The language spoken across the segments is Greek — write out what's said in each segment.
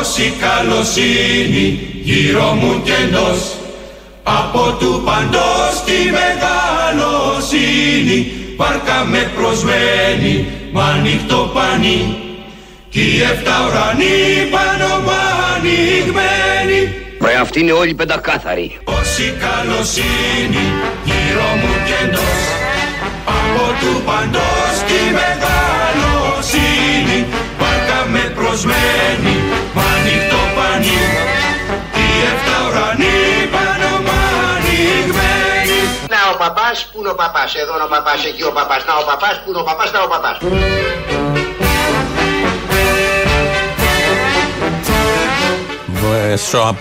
Όση καλοσύνη γύρω μου κι εντός. Από του παντός τη μεγαλοσύνη Πάρκα με προσμένει μ' ανοιχτό πανί. Κι οι εφτά ουρανοί πάνω μ' ανοιγμένοι Ρε αυτοί είναι όλοι πεντακάθαροι. Όση καλοσύνη γύρω μου κι εντός. Από του παντός τη μεγαλοσύνη Πάρκα με προσμένει μ' ανοιχτό πανί. Κι οι εφτά ουρανοί πάνω μ' ανοιγμένοι Να ο παπάς, πού είναι ο παπάς, εδώ είναι ο παπάς, εκεί ο παπάς, να ο παπάς, πού είναι ο παπάς, να ο παπάς.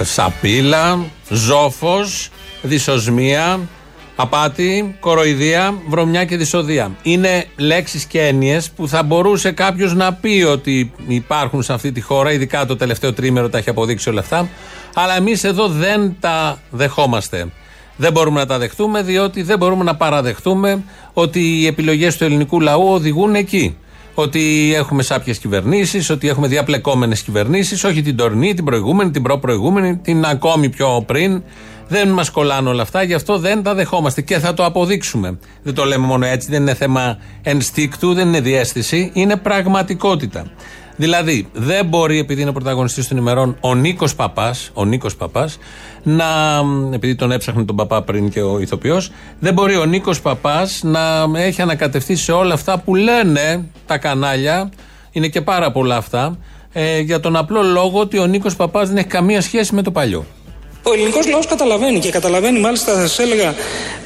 Σαπίλα, ζόφος, δυσοσμία, απάτη, κοροϊδία, βρωμιά και δυσοδεία. Είναι λέξεις και έννοιες που θα μπορούσε κάποιος να πει ότι υπάρχουν σε αυτή τη χώρα, ειδικά το τελευταίο τρίμερο τα έχει αποδείξει όλα αυτά, αλλά εμείς εδώ δεν τα δεχόμαστε. Δεν μπορούμε να τα δεχτούμε διότι δεν μπορούμε να παραδεχτούμε ότι οι επιλογές του ελληνικού λαού οδηγούν εκεί ότι έχουμε σάπιες κυβερνήσεις, ότι έχουμε διαπλεκόμενες κυβερνήσεις, όχι την τωρινή, την προηγούμενη, την προ-προηγούμενη, την ακόμη πιο πριν. Δεν μας κολλάνε όλα αυτά, γι' αυτό δεν τα δεχόμαστε και θα το αποδείξουμε. Δεν το λέμε μόνο έτσι, δεν είναι θέμα ενστίκτου, δεν είναι διέστηση, είναι πραγματικότητα. Δηλαδή, δεν μπορεί, επειδή είναι πρωταγωνιστής των ημερών, ο Νίκος Παπάς, ο Νίκος Παπάς, να. επειδή τον έψαχνε τον Παπά πριν και ο ηθοποιός, δεν μπορεί ο Νίκος Παπάς να έχει ανακατευτεί σε όλα αυτά που λένε τα κανάλια. Είναι και πάρα πολλά αυτά. Ε, για τον απλό λόγο ότι ο Νίκος Παπάς δεν έχει καμία σχέση με το παλιό. Ο ελληνικός λαός καταλαβαίνει και καταλαβαίνει μάλιστα θα σας έλεγα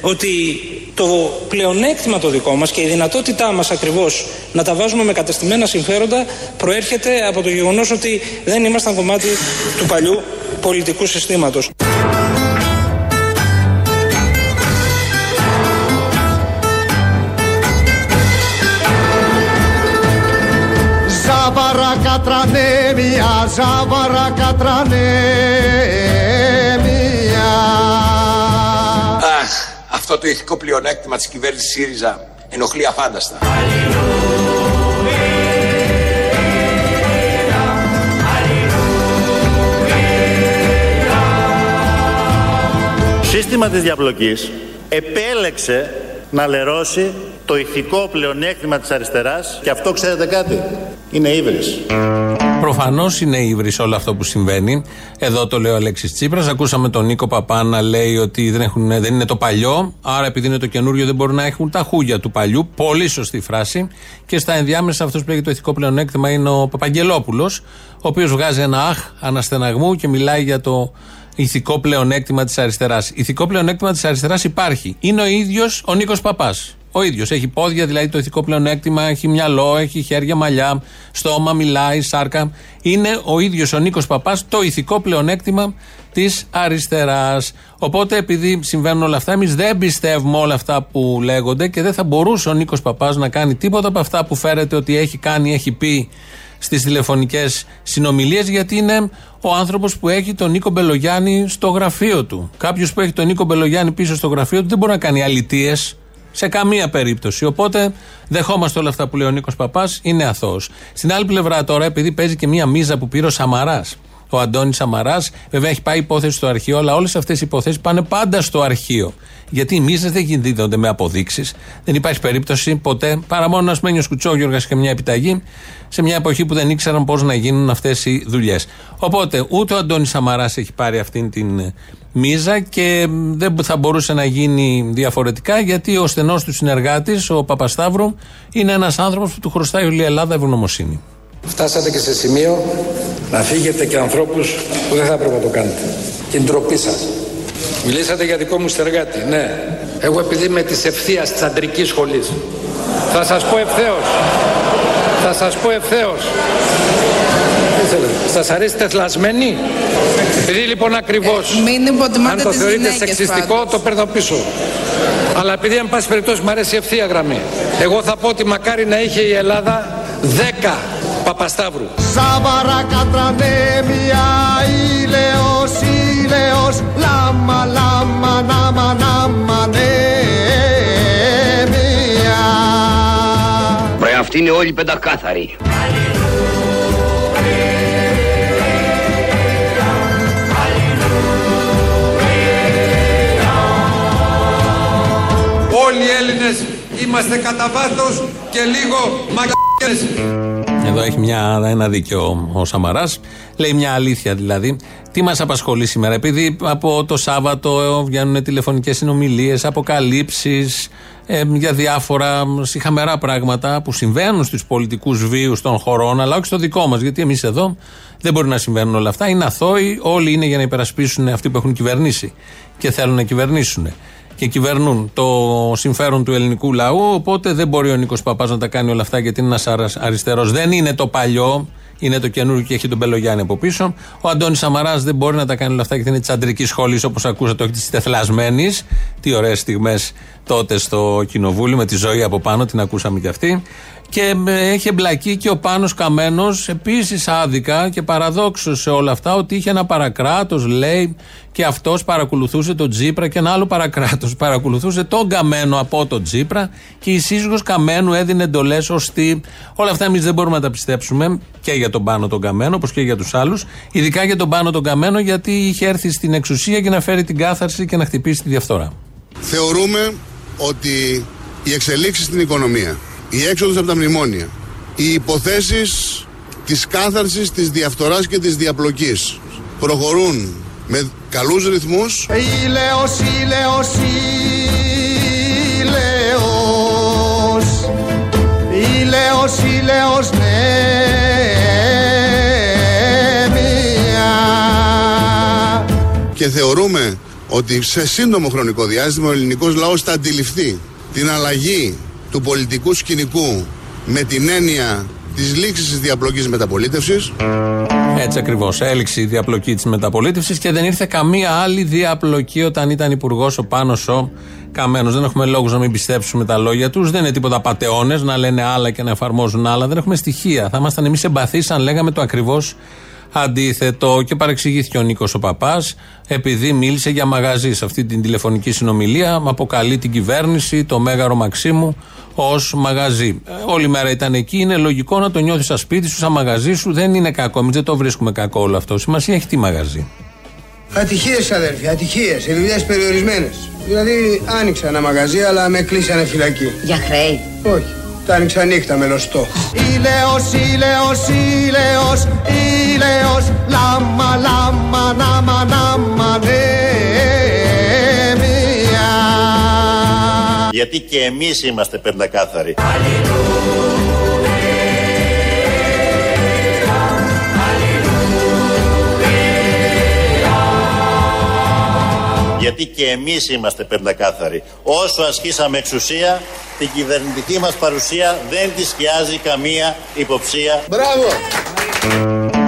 ότι το πλεονέκτημα το δικό μας και η δυνατότητά μας ακριβώς να τα βάζουμε με κατεστημένα συμφέροντα προέρχεται από το γεγονός ότι δεν ήμασταν κομμάτι του παλιού πολιτικού συστήματος. Ζάβαρα κατρανέ μια, ζάβαρα κατρανέ αυτό το ηθικό πλεονέκτημα της κυβέρνησης ΣΥΡΙΖΑ ενοχλεί αφάνταστα. Σύστημα της διαπλοκής επέλεξε να λερώσει το ηθικό πλεονέκτημα της αριστεράς και αυτό ξέρετε κάτι, είναι ύβρις. Προφανώς είναι ύβρις όλο αυτό που συμβαίνει. Εδώ το λέει ο Αλέξης Τσίπρας. Ακούσαμε τον Νίκο Παπά να λέει ότι δεν, έχουν, δεν είναι το παλιό. Άρα, επειδή είναι το καινούριο, δεν μπορούν να έχουν τα χούγια του παλιού. Πολύ σωστή φράση. Και στα ενδιάμεσα, αυτός που έχει το ηθικό πλεονέκτημα είναι ο Παπαγγελόπουλος, ο οποίος βγάζει ένα αχ αναστεναγμού και μιλάει για το ηθικό πλεονέκτημα της αριστεράς. Ηθικό πλεονέκτημα της αριστεράς υπάρχει. Είναι ο ίδιος ο Νίκος Παπάς. Ο ίδιος. Έχει πόδια, δηλαδή το ηθικό πλεονέκτημα, έχει μυαλό, έχει χέρια, μαλλιά, στόμα, μιλάει, σάρκα. Είναι ο ίδιος ο Νίκος Παπάς το ηθικό πλεονέκτημα της αριστεράς. Οπότε, επειδή συμβαίνουν όλα αυτά, εμείς δεν πιστεύουμε όλα αυτά που λέγονται και δεν θα μπορούσε ο Νίκος Παπάς να κάνει τίποτα από αυτά που φέρεται ότι έχει κάνει, έχει πει στις τηλεφωνικές συνομιλίες, γιατί είναι ο άνθρωπος που έχει τον Νίκο Μπελογιάννη στο γραφείο του. Κάποιος που έχει τον Νίκο Μπελογιάννη πίσω στο γραφείο του δεν μπορεί να κάνει αλητίες σε καμία περίπτωση. Οπότε δεχόμαστε όλα αυτά που λέει ο Νίκος Παπάς, είναι αθώος. Στην άλλη πλευρά τώρα, επειδή παίζει και μία μίζα που πήρε ο Σαμαράς, ο Αντώνη Σαμαράς, βέβαια έχει πάει υπόθεση στο αρχείο, αλλά όλες αυτές οι υποθέσεις πάνε πάντα στο αρχείο. Γιατί οι μίζες δεν δίδονται με αποδείξεις. Δεν υπάρχει περίπτωση ποτέ, παρά μόνο να μένει ο Σκουτσόγιοργας και μια επιταγή, σε μια εποχή που δεν ήξεραν πώς να γίνουν αυτές οι δουλειές. Οπότε ούτε ο Αντώνης Σαμαράς έχει πάρει αυτήν την μίζα και δεν θα μπορούσε να γίνει διαφορετικά γιατί ο στενός του συνεργάτης, ο Παπασταύρου, είναι ένας άνθρωπος που του χρωστάει όλη η Ελλάδα ευγνωμοσύνη. Φτάσατε και σε σημείο να φύγετε και ανθρώπους που δεν θα έπρεπε να το κάνετε. Την τροπή σας. Μιλήσατε για δικό μου στεργάτη, ναι. Εγώ επειδή είμαι της ευθείας της αντρικής σχολής. Θα σας πω ευθέως. Θα σας πω ευθέως. Σας αρέσει τεθλασμένη; Επειδή λοιπόν ακριβώς, ε, αν το θεωρείτε σεξιστικό, το παίρνω πίσω. Αλλά επειδή αν πάση περιπτώσει μου αρέσει η ευθεία γραμμή. Εγώ θα πω ότι μακάρι να είχε η Ελλάδα 10 Παπασταύρου. Σαβαρά κατρανέμια, ήλαιος, ήλαιος, λάμα, λάμα, νάμα, νάμα, νέμια. Ρε αυτοί είναι όλοι πεντακάθαροι. Είστε κατά βάθος και λίγο μαγκαίες. Εδώ έχει μια, ένα δίκιο ο Σαμαράς. Λέει μια αλήθεια δηλαδή. Τι μας απασχολεί σήμερα, επειδή από το Σάββατο βγαίνουν τηλεφωνικές συνομιλίες, αποκαλύψεις ε, για διάφορα συχαμερά πράγματα που συμβαίνουν στους πολιτικούς βίους των χωρών, αλλά όχι στο δικό μας. Γιατί εμείς εδώ δεν μπορεί να συμβαίνουν όλα αυτά. Είναι αθώοι, όλοι είναι για να υπερασπίσουν αυτοί που έχουν κυβερνήσει και θέλουν να κυβερνήσουν και κυβερνούν το συμφέρον του ελληνικού λαού. Οπότε δεν μπορεί ο Νίκος Παπάς να τα κάνει όλα αυτά γιατί είναι ένας αριστερός. Δεν είναι το παλιό, είναι το καινούργιο και έχει τον Πελογιάννη από πίσω. Ο Αντώνης Σαμαράς δεν μπορεί να τα κάνει όλα αυτά γιατί είναι της αντρικής σχολή όπως ακούσατε, όχι της τεθλασμένης. Τι ωραίες στιγμές τότε στο κοινοβούλιο με τη ζωή από πάνω, την ακούσαμε κι αυτή. Και έχει εμπλακεί και ο Πάνος Καμένος επίσης άδικα και παραδόξως σε όλα αυτά ότι είχε ένα παρακράτος λέει και αυτός παρακολουθούσε τον Τζίπρα και ένα άλλο παρακράτος παρακολουθούσε τον Καμένο από τον Τζίπρα και η σύζυγος Καμένου έδινε εντολές ώστε όλα αυτά εμείς δεν μπορούμε να τα πιστέψουμε και για τον Πάνο τον Καμένο όπως και για τους άλλους ειδικά για τον Πάνο τον Καμένο γιατί είχε έρθει στην εξουσία για να φέρει την κάθαρση και να χτυπήσει τη διαφθορά. Θεωρούμε ότι οι εξελίξεις στην οικονομία η έξοδος από τα μνημόνια, οι υποθέσεις της κάθαρσης, της διαφθοράς και της διαπλοκής προχωρούν με καλούς ρυθμούς. Ηλέος, ηλέος, ηλέος, ηλέος, ηλέος, Και θεωρούμε ότι σε σύντομο χρονικό διάστημα ο ελληνικός λαός θα αντιληφθεί την αλλαγή του πολιτικού σκηνικού με την έννοια της λήξης της διαπλοκής μεταπολίτευσης. Έτσι ακριβώς. Έληξε η διαπλοκή της μεταπολίτευσης και δεν ήρθε καμία άλλη διαπλοκή όταν ήταν υπουργός ο Πάνος ο Καμένος. Δεν έχουμε λόγους να μην πιστέψουμε τα λόγια τους. Δεν είναι τίποτα πατεώνες να λένε άλλα και να εφαρμόζουν άλλα. Δεν έχουμε στοιχεία. Θα ήμασταν εμείς εμπαθείς αν λέγαμε το ακριβώς αντίθετο. Και παρεξηγήθηκε ο Νίκος ο Παπάς, επειδή μίλησε για μαγαζί σε αυτή την τηλεφωνική συνομιλία. Αποκαλεί την κυβέρνηση, το Μέγαρο Μαξίμου, ως μαγαζί. Ε, όλη μέρα ήταν εκεί. Είναι λογικό να το νιώθεις σαν σπίτι σου, σαν μαγαζί σου. Δεν είναι κακό. Εμείς δεν το βρίσκουμε κακό όλο αυτό. Σημασία έχει τι μαγαζί. Ατυχίες, αδέρφια, ατυχίες. Δουλειές περιορισμένες. Δηλαδή, άνοιξα ένα μαγαζί, αλλά με κλείσανε φυλακή. Για χρέη. Όχι. Τα άνοιξα νύχτα με λωστό. Ηλέος, ηλέος, ηλέος, ηλέος, λάμα, λάμα, νάμα, νάμα, Γιατί και εμείς είμαστε πεντακάθαροι. Γιατί και εμείς είμαστε πεντακάθαροι. Όσο ασχίσαμε εξουσία, την κυβερνητική μας παρουσία δεν τη σκιάζει καμία υποψία. Μπράβο!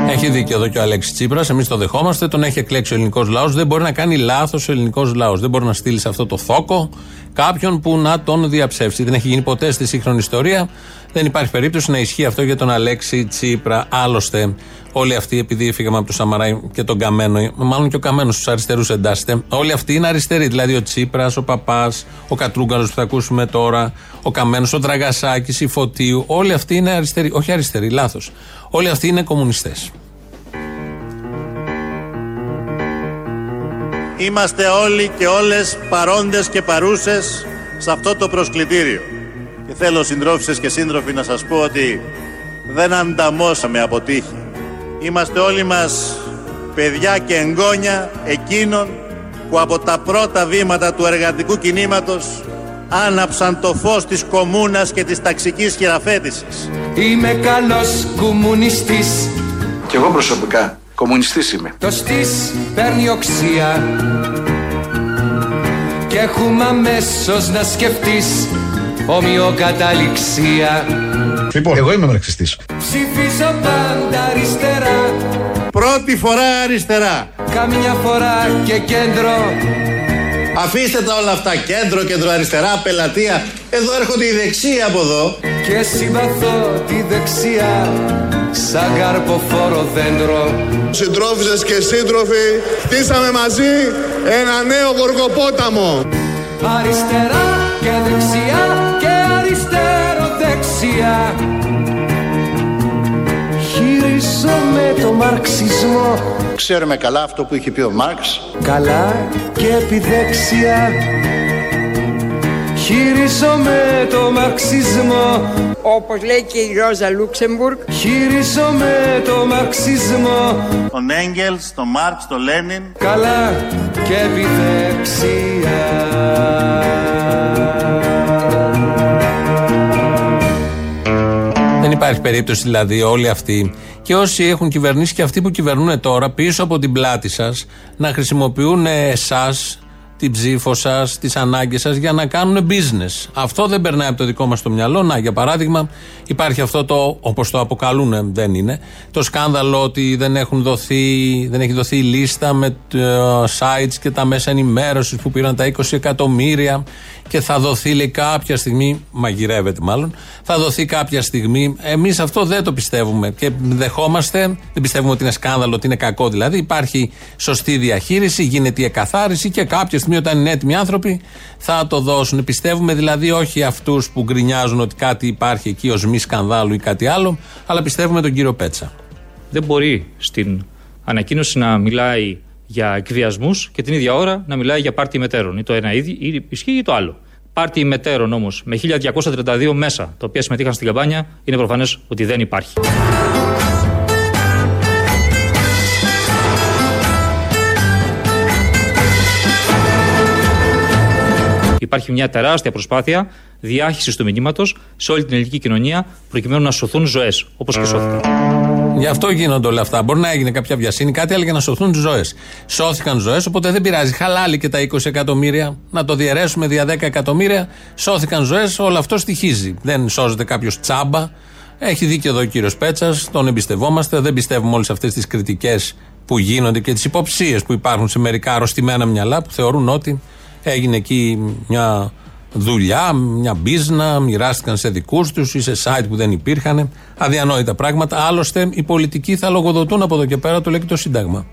Έχει δίκιο εδώ και ο Αλέξης Τσίπρας. Εμείς το δεχόμαστε. Τον έχει εκλέξει ο ελληνικός λαός. Δεν μπορεί να κάνει λάθος ο ελληνικός λαός. Δεν μπορεί να στείλει σε αυτό το θόκο κάποιον που να τον διαψεύσει. Δεν έχει γίνει ποτέ στη σύγχρονη ιστορία. Δεν υπάρχει περίπτωση να ισχύει αυτό για τον Αλέξη Τσίπρα. Άλλωστε, όλοι αυτοί, επειδή φύγαμε από τον Σαμαράι και τον Καμένο, μάλλον και ο Καμένος στου αριστερούς εντάσσεται, όλοι αυτοί είναι αριστεροί. Δηλαδή ο Τσίπρας, ο Παπάς, ο Κατρούγκαλος που θα ακούσουμε τώρα, ο Καμένος, ο Τραγασάκη, η Φωτίου. Όλοι αυτοί είναι αριστεροί. Όχι αριστεροί, λάθος. Όλοι αυτοί είναι κομμουνιστές. Είμαστε όλοι και όλες παρόντες και παρούσες σε αυτό το προσκλητήριο. Και θέλω συντρόφισσες και σύντροφοι να σας πω ότι δεν ανταμώσαμε από τύχη. Είμαστε όλοι μας παιδιά και εγγόνια εκείνων που από τα πρώτα βήματα του εργατικού κινήματος άναψαν το φως της κομμούνας και της ταξικής χειραφέτησης. Είμαι καλός κομμουνιστής Κι εγώ προσωπικά κομμουνιστής είμαι. Το στής παίρνει οξία Και έχουμε αμέσως να σκεφτείς ομοιοκαταληξία Λοιπόν, εγώ είμαι μαρξιστής. Ψηφίζω πάντα αριστερά Πρώτη φορά αριστερά. Καμιά φορά και κέντρο Αφήστε τα όλα αυτά. Κέντρο, κεντροαριστερά, πελατεία. Εδώ έρχονται οι δεξιοί από εδώ. Και συμπαθώ τη δεξιά Σαν καρποφόρο δέντρο Συντρόφισσες και σύντροφοι, χτίσαμε μαζί ένα νέο γοργοπόταμο. Αριστερά και δεξιά και αριστερό δεξιά Χειρίζομαι το μαρξισμό. Ξέρουμε καλά αυτό που είχε πει ο Μάρξ. Καλά και επιδέξια. Χειρίζομαι το μαρξισμό. Όπως λέει και η Ρόζα Λούξεμπουργκ Χειρίζομαι το μαρξισμό. Τον Έγγελς, τον Μάρξ, τον Λένιν. Καλά και επιδεξιά υπάρχει περίπτωση δηλαδή όλοι αυτοί και όσοι έχουν κυβερνήσει και αυτοί που κυβερνούν τώρα πίσω από την πλάτη σας να χρησιμοποιούν εσά, την ψήφο σας, τις ανάγκες σας για να κάνουν business. Αυτό δεν περνάει από το δικό μας το μυαλό. Να, για παράδειγμα, υπάρχει αυτό το, όπως το αποκαλούν, δεν είναι, το σκάνδαλο ότι δεν, έχουν δοθεί, δεν έχει δοθεί η λίστα με τα sites και τα μέσα ενημέρωσης που πήραν τα 20 εκατομμύρια και θα δοθεί λέει κάποια στιγμή, μαγειρεύεται μάλλον, θα δοθεί κάποια στιγμή. Εμείς αυτό δεν το πιστεύουμε και δεχόμαστε, δεν πιστεύουμε ότι είναι σκάνδαλο, ότι είναι κακό δηλαδή. Υπάρχει σωστή διαχείριση, γίνεται η εκαθάριση και κάποια στιγμή όταν είναι έτοιμοι άνθρωποι θα το δώσουν. Πιστεύουμε δηλαδή όχι αυτούς που γκρινιάζουν ότι κάτι υπάρχει εκεί ως μη σκανδάλου ή κάτι άλλο, αλλά πιστεύουμε τον κύριο Πέτσα. Δεν μπορεί στην ανακοίνωση να μιλάει για εκβιασμούς και την ίδια ώρα να μιλάει για πάρτι μετέρων. Ή το ένα ίδιο, ή ισχύει ή το άλλο. Πάρτι μετέρων όμως με 1232 μέσα τα οποία συμμετείχαν στην καμπάνια είναι προφανές ότι δεν υπάρχει. Υπάρχει μια τεράστια προσπάθεια διάχυσης του μηνύματος σε όλη την ελληνική κοινωνία προκειμένου να σωθούν ζωές, όπως και σώθηκαν. Γι' αυτό γίνονται όλα αυτά. Μπορεί να έγινε κάποια βιασύνη, κάτι άλλο για να σωθούν τις ζωές. Σώθηκαν ζωές, οπότε δεν πειράζει. Χαλάλη και τα 20 εκατομμύρια. Να το διαιρέσουμε δια 10 εκατομμύρια. Σώθηκαν ζωές, όλο αυτό στοιχίζει. Δεν σώζεται κάποιος τσάμπα. Έχει δίκιο εδώ ο κύριος Πέτσας, τον εμπιστευόμαστε. Δεν πιστεύουμε όλες αυτές τις κριτικές που γίνονται και τις υποψίες που υπάρχουν σε μερικά αρρωστημένα μυαλά που θεωρούν ότι έγινε εκεί μια δουλειά, μια μπίζνα, μοιράστηκαν σε δικούς τους ή σε site που δεν υπήρχαν. Αδιανόητα πράγματα. Άλλωστε, οι πολιτικοί θα λογοδοτούν από εδώ και πέρα, το λέει και το Σύνταγμα.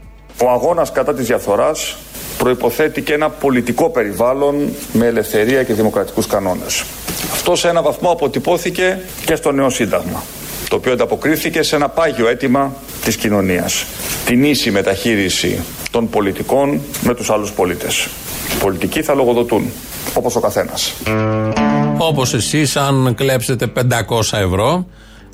Ο αγώνας κατά της διαφθοράς προϋποθέτει και ένα πολιτικό περιβάλλον με ελευθερία και δημοκρατικούς κανόνες. Αυτό σε ένα βαθμό αποτυπώθηκε και στο νέο Σύνταγμα, το οποίο ανταποκρίθηκε σε ένα πάγιο αίτημα της κοινωνίας. Την ίση μεταχείριση των πολιτικών με τους άλλους πολίτες. Οι πολιτικοί θα λογοδοτούν, όπως ο καθένας. Όπως εσείς, αν κλέψετε 500 ευρώ,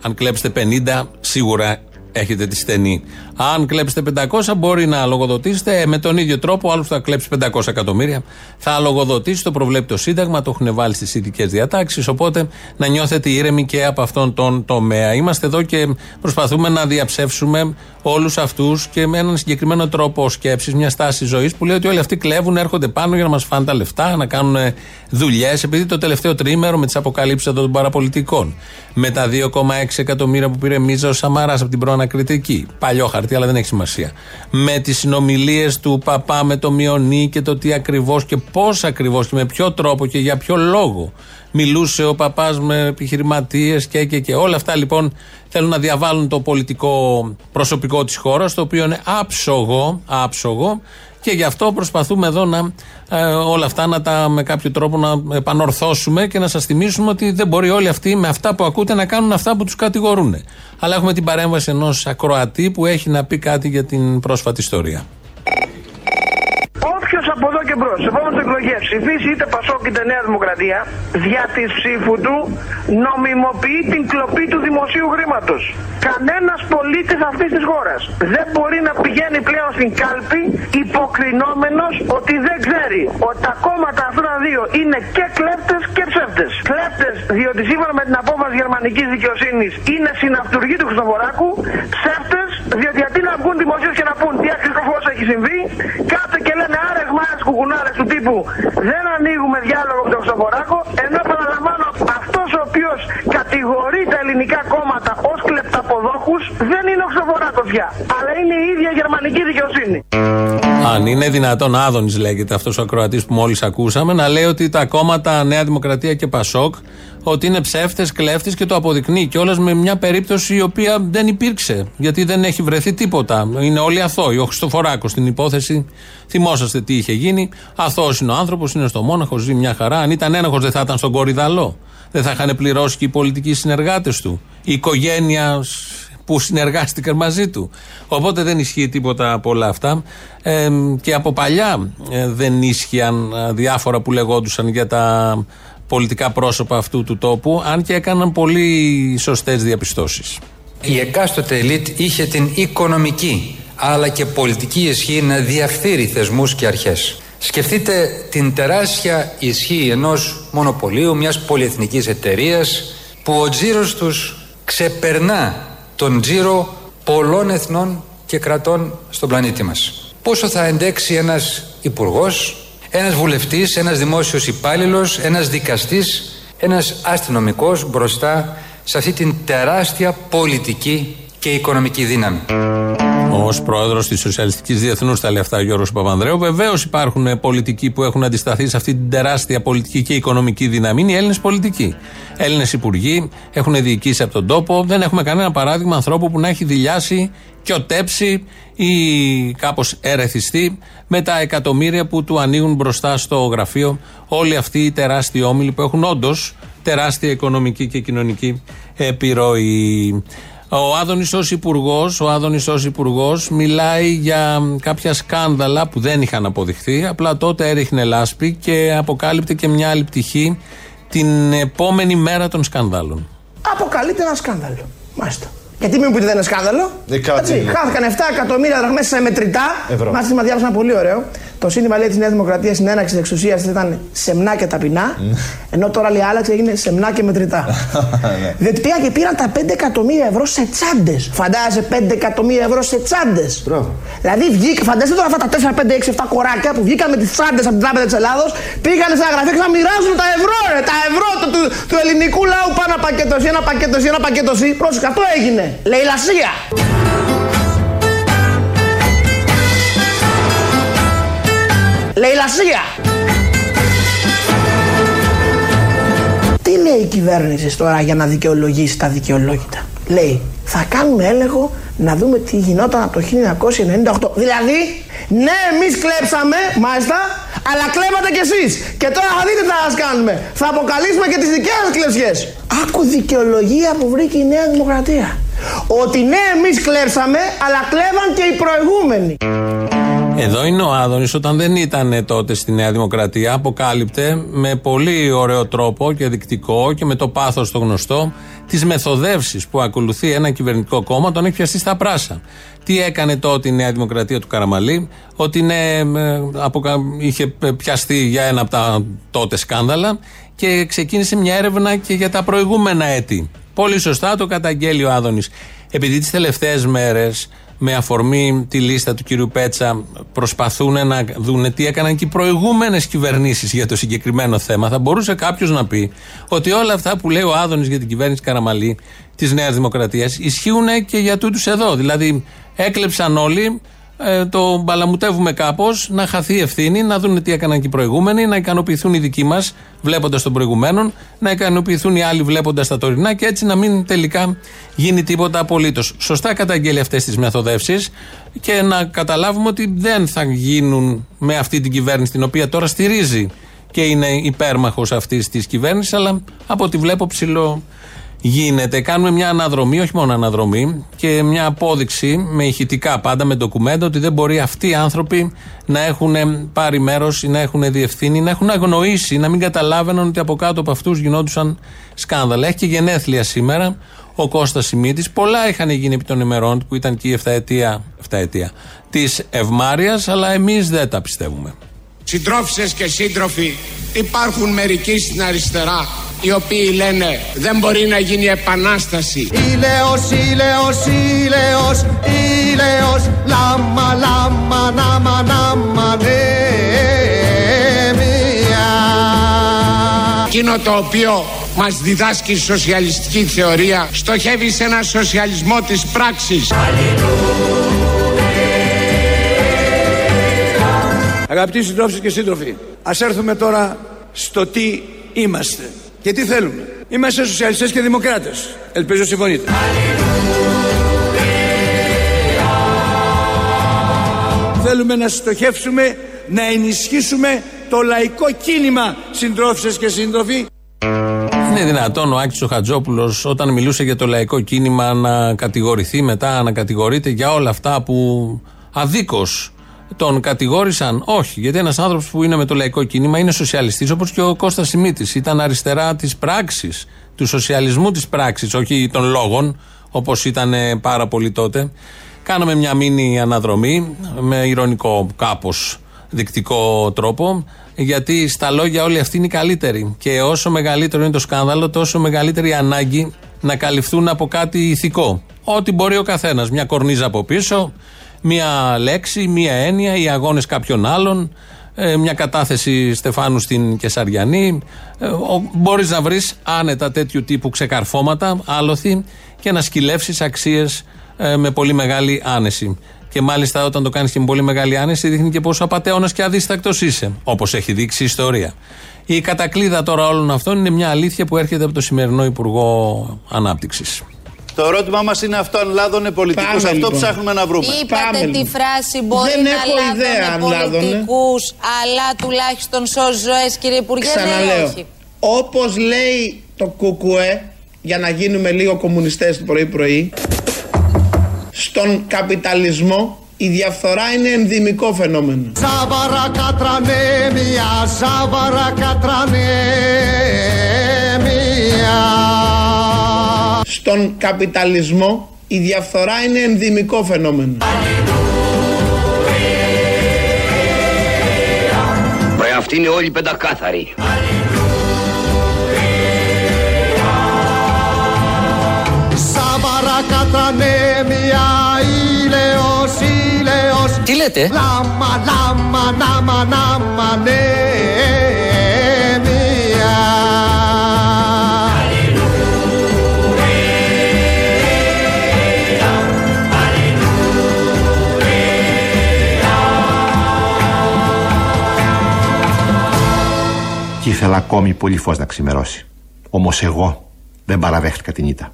αν κλέψετε 50, σίγουρα έχετε τη στενή. Αν κλέψετε 500, μπορεί να λογοδοτήσετε. Ε, Με τον ίδιο τρόπο, ο άλλος θα κλέψει 500 εκατομμύρια. Θα λογοδοτήσει, το προβλέπει το Σύνταγμα, το έχουν βάλει στις ειδικές διατάξεις. Οπότε να νιώθετε ήρεμοι και από αυτόν τον τομέα. Είμαστε εδώ και προσπαθούμε να διαψεύσουμε όλους αυτούς και με έναν συγκεκριμένο τρόπο σκέψης, μια στάση ζωής που λέει ότι όλοι αυτοί κλέβουν, έρχονται πάνω για να μας φάνε τα λεφτά, να κάνουν δουλειές. Επειδή το τελευταίο τρίμερο με τις αποκαλύψεις εδώ των παραπολιτικών, με τα 2,6 εκατομμύρια που πήρε Μίζα ο Σαμαράς από την προανακριτική, παλιό χαρτί, αλλά δεν έχει σημασία. Με τις συνομιλίες του παπά με το Μιονί και το τι ακριβώς και πώς ακριβώς και με ποιο τρόπο και για ποιο λόγο μιλούσε ο παπάς με επιχειρηματίες και, και, και. Όλα αυτά λοιπόν θέλουν να διαβάλουν το πολιτικό προσωπικό της χώρας, το οποίο είναι άψογο, άψογο και γι' αυτό προσπαθούμε εδώ να ε, όλα αυτά να τα με κάποιο τρόπο να επανορθώσουμε και να σας θυμίσουμε ότι δεν μπορεί όλοι αυτοί με αυτά που ακούτε να κάνουν αυτά που τους κατηγορούν. Αλλά έχουμε την παρέμβαση ενός ακροατή που έχει να πει κάτι για την πρόσφατη ιστορία. Όποιος από εδώ και μπρος, σε επόμενες εκλογές ψηφίσει είτε Πασόκ είτε Νέα Δημοκρατία, δια της ψήφου του νομιμοποιεί την κλοπή του δημοσίου χρήματος. Κανένας πολίτης αυτής της χώρας δεν μπορεί να πηγαίνει πλέον στην κάλπη υποκρινόμενος ότι δεν ξέρει ότι τα κόμματα αυτά τα δύο είναι και κλέπτες και ψεύτες. Κλέπτες διότι σύμφωνα με την απόφαση γερμανικής δικαιοσύνης είναι συναυτουργοί του Χριστοφοράκου, ψεύτες διότι αντί να βγουν δημοσίως και να πούν τι ακριβώς έχει συμβεί, κάτω και λένε άρε γμάρε κουκουνάρες του τύπου δεν ανοίγουμε διάλογο με τον Χριστοφοράκο, ενώ παραλαμβάνω αυτός ο οποίος κατηγορεί τα ελληνικά κόμματα ως κλεπταποδόχους δεν είναι ο Χριστοφοράκο πια, αλλά είναι η ίδια γερμανική δικαιοσύνη. Αν είναι δυνατόν, Άδωνης λέγεται αυτός ο ακροατής που μόλις ακούσαμε, να λέει ότι τα κόμματα Νέα Δημοκρατία και Πασόκ ότι είναι ψεύτες, κλέφτες και το αποδεικνύει κιόλας με μια περίπτωση η οποία δεν υπήρξε. Γιατί δεν έχει βρεθεί τίποτα. Είναι όλοι αθώοι. Ο Χριστοφοράκος στην υπόθεση, θυμόσαστε τι είχε γίνει. Αθώος είναι ο άνθρωπος, είναι στο Μόναχο, ζει μια χαρά. Αν ήταν ένοχος, δεν θα ήταν στον Κορυδαλό. Δεν θα είχαν πληρώσει και οι πολιτικοί συνεργάτες του. Η οικογένεια που συνεργάστηκαν μαζί του. Οπότε δεν ισχύει τίποτα από όλα αυτά. Ε, και από παλιά ε, δεν ίσχυαν ε, διάφορα που λεγόντουσαν για τα πολιτικά πρόσωπα αυτού του τόπου, αν και έκαναν πολύ σωστές διαπιστώσεις. Η εκάστοτε ελίτ είχε την οικονομική αλλά και πολιτική ισχύ να διαφθείρει θεσμούς και αρχές. Σκεφτείτε την τεράστια ισχύ ενός μονοπωλίου, μιας πολυεθνικής εταιρείας που ο τζίρος τους ξεπερνά τον τζίρο πολλών εθνών και κρατών στον πλανήτη μας. Πόσο θα εντέξει ένας υπουργός, ένας βουλευτής, ένας δημόσιος υπάλληλος, ένας δικαστής, ένας αστυνομικός μπροστά σε αυτή την τεράστια πολιτική και οικονομική δύναμη. Ω πρόεδρος της Σοσιαλιστικής Διεθνούς, τα λέει αυτά ο Γιώργος Παπανδρέου. Βεβαίως υπάρχουν πολιτικοί που έχουν αντισταθεί σε αυτή την τεράστια πολιτική και οικονομική δύναμη. Είναι οι Έλληνες πολιτικοί. Έλληνες υπουργοί έχουν διοικήσει από τον τόπο. Δεν έχουμε κανένα παράδειγμα ανθρώπου που να έχει δηλιάσει και οτέψει ή κάπως ερεθιστεί με τα εκατομμύρια που του ανοίγουν μπροστά στο γραφείο όλοι αυτοί οι τεράστιοι όμιλοι που έχουν όντως τεράστια οικονομική και κοινωνική επιρροή. Ο Άδωνη ω υπουργός, ο Άδωνης ως υπουργός μιλάει για κάποια σκάνδαλα που δεν είχαν αποδειχθεί. Απλά τότε έριχνε λάσπη και αποκάλυπτε και μια άλλη πτυχή την επόμενη μέρα των σκανδάλων. Αποκαλείται ένα σκάνδαλο. Μάλιστα. Γιατί μην μου πείτε δεν είναι σκάνδαλο. Δεν κάτι. Έτσι, χάθηκαν 7 εκατομμύρια δραχμές σε μετρητά. Ευρώ. Μάλιστα, μα διάβασα ένα πολύ ωραίο. Το σύνθημα λέει τη Νέα Δημοκρατία στην έναξη της εξουσίας ήταν σεμνά και ταπεινά. ενώ τώρα λέει άλλαξε έγινε σεμνά και μετρητά. Ναι. Διότι πήγαν και πήραν τα 5 εκατομμύρια ευρώ σε τσάντες. Φαντάζεσαι 5 εκατομμύρια ευρώ σε τσάντες. Δηλαδή βγήκα, φαντάζεσαι τώρα αυτά τα 4, 5, 6, 7 κοράκια που βγήκαν με τις τσάντες από την Τράπεζα της Ελλάδος, πήγαν στα γραφεία και να μοιράζουν τα ευρώ, ρε, τα ευρώ του, του, του ελληνικού λαού. Πάνω ένα πακέτο εσύ, ένα πακέτο εσύ, ένα πακέτο εσύ. Πρόσεχε, αυτό έγινε. Λαϊλασία. Λαϊλασία. Τι λέει η κυβέρνηση τώρα για να δικαιολογήσει τα δικαιολόγητα; Λέει, θα κάνουμε έλεγχο να δούμε τι γινόταν από το 1998. Δηλαδή, ναι, εμείς κλέψαμε, μάλιστα, αλλά κλέβατε κι εσείς. Και τώρα θα δείτε τι θα σας κάνουμε. Θα αποκαλύψουμε και τις δικές σας κλεψιές. Άκου δικαιολογία που βρήκε η Νέα Δημοκρατία. Ότι ναι, εμείς κλέψαμε, αλλά κλέβαν και οι προηγούμενοι. Εδώ είναι ο Άδωνης, όταν δεν ήταν τότε στη Νέα Δημοκρατία, αποκάλυπτε με πολύ ωραίο τρόπο και δεικτικό και με το πάθος το γνωστό τις μεθοδεύσεις που ακολουθεί ένα κυβερνητικό κόμμα όταν έχει πιαστεί στα πράσα. Τι έκανε τότε η Νέα Δημοκρατία του Καραμαλή, ότι ναι, ε, αποκα- είχε πιαστεί για ένα από τα τότε σκάνδαλα και ξεκίνησε μια έρευνα και για τα προηγούμενα έτη. Πολύ σωστά το καταγγέλει ο Άδωνης. Επειδή τις τελευταίες μέρες με αφορμή τη λίστα του κύριου Πέτσα προσπαθούν να δουν τι έκαναν και οι προηγούμενες κυβερνήσεις για το συγκεκριμένο θέμα. Θα μπορούσε κάποιος να πει ότι όλα αυτά που λέει ο Άδωνης για την κυβέρνηση Καραμαλή της Νέας Δημοκρατίας ισχύουν και για τούτους εδώ. Δηλαδή έκλεψαν όλοι ε, το μπαλαμουτεύουμε κάπως, να χαθεί η ευθύνη, να δουν τι έκαναν και οι προηγούμενοι, να ικανοποιηθούν οι δικοί μας βλέποντας τον προηγουμένων, να ικανοποιηθούν οι άλλοι βλέποντας τα τωρινά και έτσι να μην τελικά γίνει τίποτα απολύτως. Σωστά καταγγέλει αυτές τις μεθοδεύσεις και να καταλάβουμε ότι δεν θα γίνουν με αυτή την κυβέρνηση την οποία τώρα στηρίζει και είναι υπέρμαχος αυτής της κυβέρνησης, αλλά από ό,τι βλέπω ψηλό γίνεται. Κάνουμε μια αναδρομή, όχι μόνο αναδρομή, και μια απόδειξη με ηχητικά πάντα, με ντοκουμέντο, ότι δεν μπορεί αυτοί οι άνθρωποι να έχουν πάρει μέρος ή να έχουν διευθύνει, να έχουν αγνοήσει, να μην καταλάβαιναν ότι από κάτω από αυτούς γινόντουσαν σκάνδαλα. Έχει και γενέθλια σήμερα ο Κώστας Σιμίτης. Πολλά είχαν γίνει επί των ημερών του που ήταν και η 7 ετία, 7 ετία της Ευμάρεια, αλλά εμείς δεν τα πιστεύουμε. Συντρόφισσες και σύντροφοι, υπάρχουν μερικοί στην αριστερά οι οποίοι λένε δεν μπορεί να γίνει επανάσταση. Ήλαιος, ήλαιος, ήλαιος, ήλαιος, λάμα, λάμα, νάμα, νάμα, νέμια. Εκείνο το οποίο μας διδάσκει η σοσιαλιστική θεωρία στοχεύει σε ένα σοσιαλισμό της πράξης. Αγαπητοί συντρόφοι και σύντροφοι, ας έρθουμε τώρα στο τι είμαστε και τι θέλουμε. Είμαστε σοσιαλιστές και δημοκράτες. Ελπίζω συμφωνείτε. Θέλουμε να στοχεύσουμε, να ενισχύσουμε το λαϊκό κίνημα συντρόφισσες και σύντροφοι. Είναι δυνατόν ο Άκης ο Χατζόπουλος όταν μιλούσε για το λαϊκό κίνημα να κατηγορηθεί μετά, να κατηγορείται για όλα αυτά που αδίκως Τον κατηγόρησαν, όχι, γιατί ένας άνθρωπος που είναι με το λαϊκό κίνημα είναι σοσιαλιστής, όπως και ο Κώστας Σιμίτης. Ήταν αριστερά της πράξης, του σοσιαλισμού της πράξης, όχι των λόγων, όπως ήταν πάρα πολύ τότε. Κάναμε μια μήνυ αναδρομή, με ηρωνικό κάπως δεικτικό τρόπο, γιατί στα λόγια όλοι αυτοί είναι οι καλύτεροι. Και όσο μεγαλύτερο είναι το σκάνδαλο, τόσο μεγαλύτερη η ανάγκη να καλυφθούν από κάτι ηθικό. Ό,τι μπορεί ο καθένας. Μια κορνίζα από πίσω, μια λέξη, μια έννοια, οι αγώνες κάποιων άλλων, ε, μια κατάθεση Στεφάνου στην Κεσαριανή. Μπορείς να βρεις άνετα τέτοιου τύπου ξεκαρφώματα, άλοθη και να σκυλεύσεις αξίες ε, με πολύ μεγάλη άνεση. Και μάλιστα όταν το κάνεις και με πολύ μεγάλη άνεση, δείχνει και πόσο απαταιώνας και αδίστακτος είσαι. Όπως έχει δείξει η ιστορία. Η κατακλίδα τώρα όλων αυτών είναι μια αλήθεια που έρχεται από το σημερινό Υπουργό Ανάπτυξης. Το ερώτημά μας είναι αυτό αν λάδωνε πολιτικού. Αυτό λοιπόν. ψάχνουμε να βρούμε. Είπατε Πάμε, τη λοιπόν. φράση μπορεί Δεν να έχω ιδέα αν λάδωνε λάδωνε. πολιτικούς, αλλά τουλάχιστον σώζει ζωές κύριε Υπουργέ, ναι ή Ξαναλέω. όχι. Όπως λέει το κουκουέ, για να γίνουμε λίγο κομμουνιστές το πρωί-πρωί, στον καπιταλισμό η διαφθορά είναι ενδυμικό φαινόμενο. Ζάβαρα κατρανέμια, ζάβαρα κατρανέμια. Στον καπιταλισμό η διαφθορά είναι ενδυμικό φαινόμενο. Ρε αυτοί είναι όλοι πεντακάθαροι. Ζάβαρα κατρανέμια, ήλαιος, ήλαιος. Τι λέτε; Λάμα, λάμα, νάμα, νάμα, νέμια. Ήθελα ακόμη πολύ φως να ξημερώσει. Όμως εγώ δεν παραδέχτηκα την ήττα.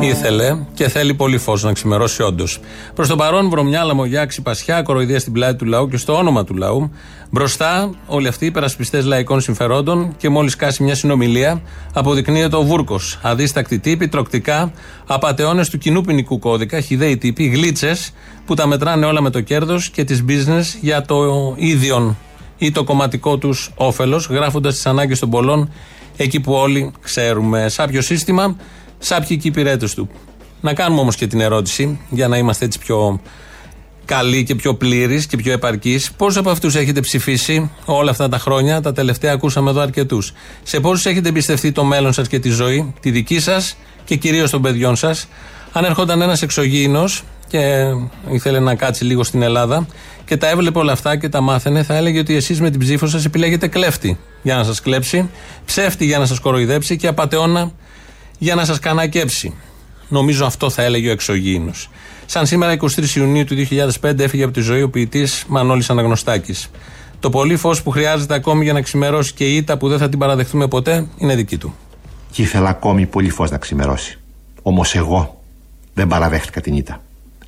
Ήθελε και θέλει πολύ φως να ξημερώσει όντως. Προς το παρόν, βρωμιά, λαμογιά, ξυπασιά, κοροϊδία στην πλάτη του λαού και στο όνομα του λαού. Μπροστά, όλοι αυτοί οι υπερασπιστές λαϊκών συμφερόντων και μόλις κάσει μια συνομιλία, αποδεικνύεται ο Βούρκος. Αδίστακτοι τύποι, τροκτικά, απαταιώνες του κοινού ποινικού κώδικα, χιδαίοι τύποι, γλίτσες που τα μετράνε όλα με το κέρδος και τις business για το ίδιον ή το κομματικό τους όφελος, γράφοντας τις ανάγκες των πολλών εκεί που όλοι ξέρουμε. Σάπιο σύστημα, σάπιοι και οι υπηρέτες του. Να κάνουμε όμως και την ερώτηση, για να είμαστε έτσι πιο καλοί και πιο πλήρεις και πιο επαρκείς. Πόσους από αυτούς έχετε ψηφίσει όλα αυτά τα χρόνια, τα τελευταία ακούσαμε εδώ αρκετούς. Σε πόσους έχετε εμπιστευτεί το μέλλον σας και τη ζωή, τη δική σας και κυρίως των παιδιών σας; Αν έρχονταν ένας εξωγήινος και ήθελε να κάτσει λίγο στην Ελλάδα και τα έβλεπε όλα αυτά και τα μάθαινε, θα έλεγε ότι εσείς με την ψήφο σας επιλέγετε κλέφτη για να σας κλέψει, ψεύτη για να σας κοροϊδέψει και απαταιώνα για να σας κανακέψει. Νομίζω αυτό θα έλεγε ο εξωγήινος. Σαν σήμερα, 23 Ιουνίου του 2005, έφυγε από τη ζωή ο ποιητής Μανώλης Αναγνωστάκης. Το πολύ φως που χρειάζεται ακόμη για να ξημερώσει και η ήττα που δεν θα την παραδεχτούμε ποτέ είναι δική του. Και ήθελα ακόμη πολύ φως να ξημερώσει. Όμως εγώ δεν παραδέχτηκα την ήττα.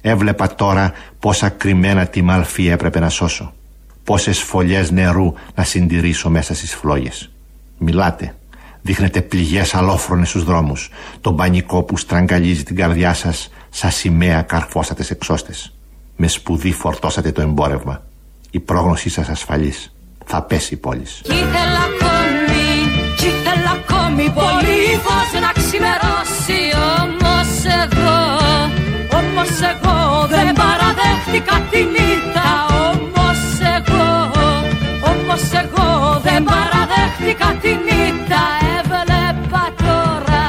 Έβλεπα τώρα πόσα κρυμμένα τη μάλφη έπρεπε να σώσω. Πόσες φωλιές νερού να συντηρήσω μέσα στις φλόγες. Μιλάτε. Δείχνετε πληγές αλόφρονες στους δρόμους. Τον πανικό που στραγγαλίζει την καρδιά σας σαν σημαία καρφώσατε σε εξώστες. Με σπουδή φορτώσατε το εμπόρευμα. Η πρόγνωσή σας ασφαλής. Θα πέσει η πόλη. Κι ήθελα ακόμη, κι ήθελα ακόμη πολύ φως να ξημερώσει Όμως εγώ, όμως εγώ δεν παραδέχτηκα την ήττα Όμως εγώ, όμως εγώ δεν παραδέχτηκα την ήττα Έβλεπα τώρα,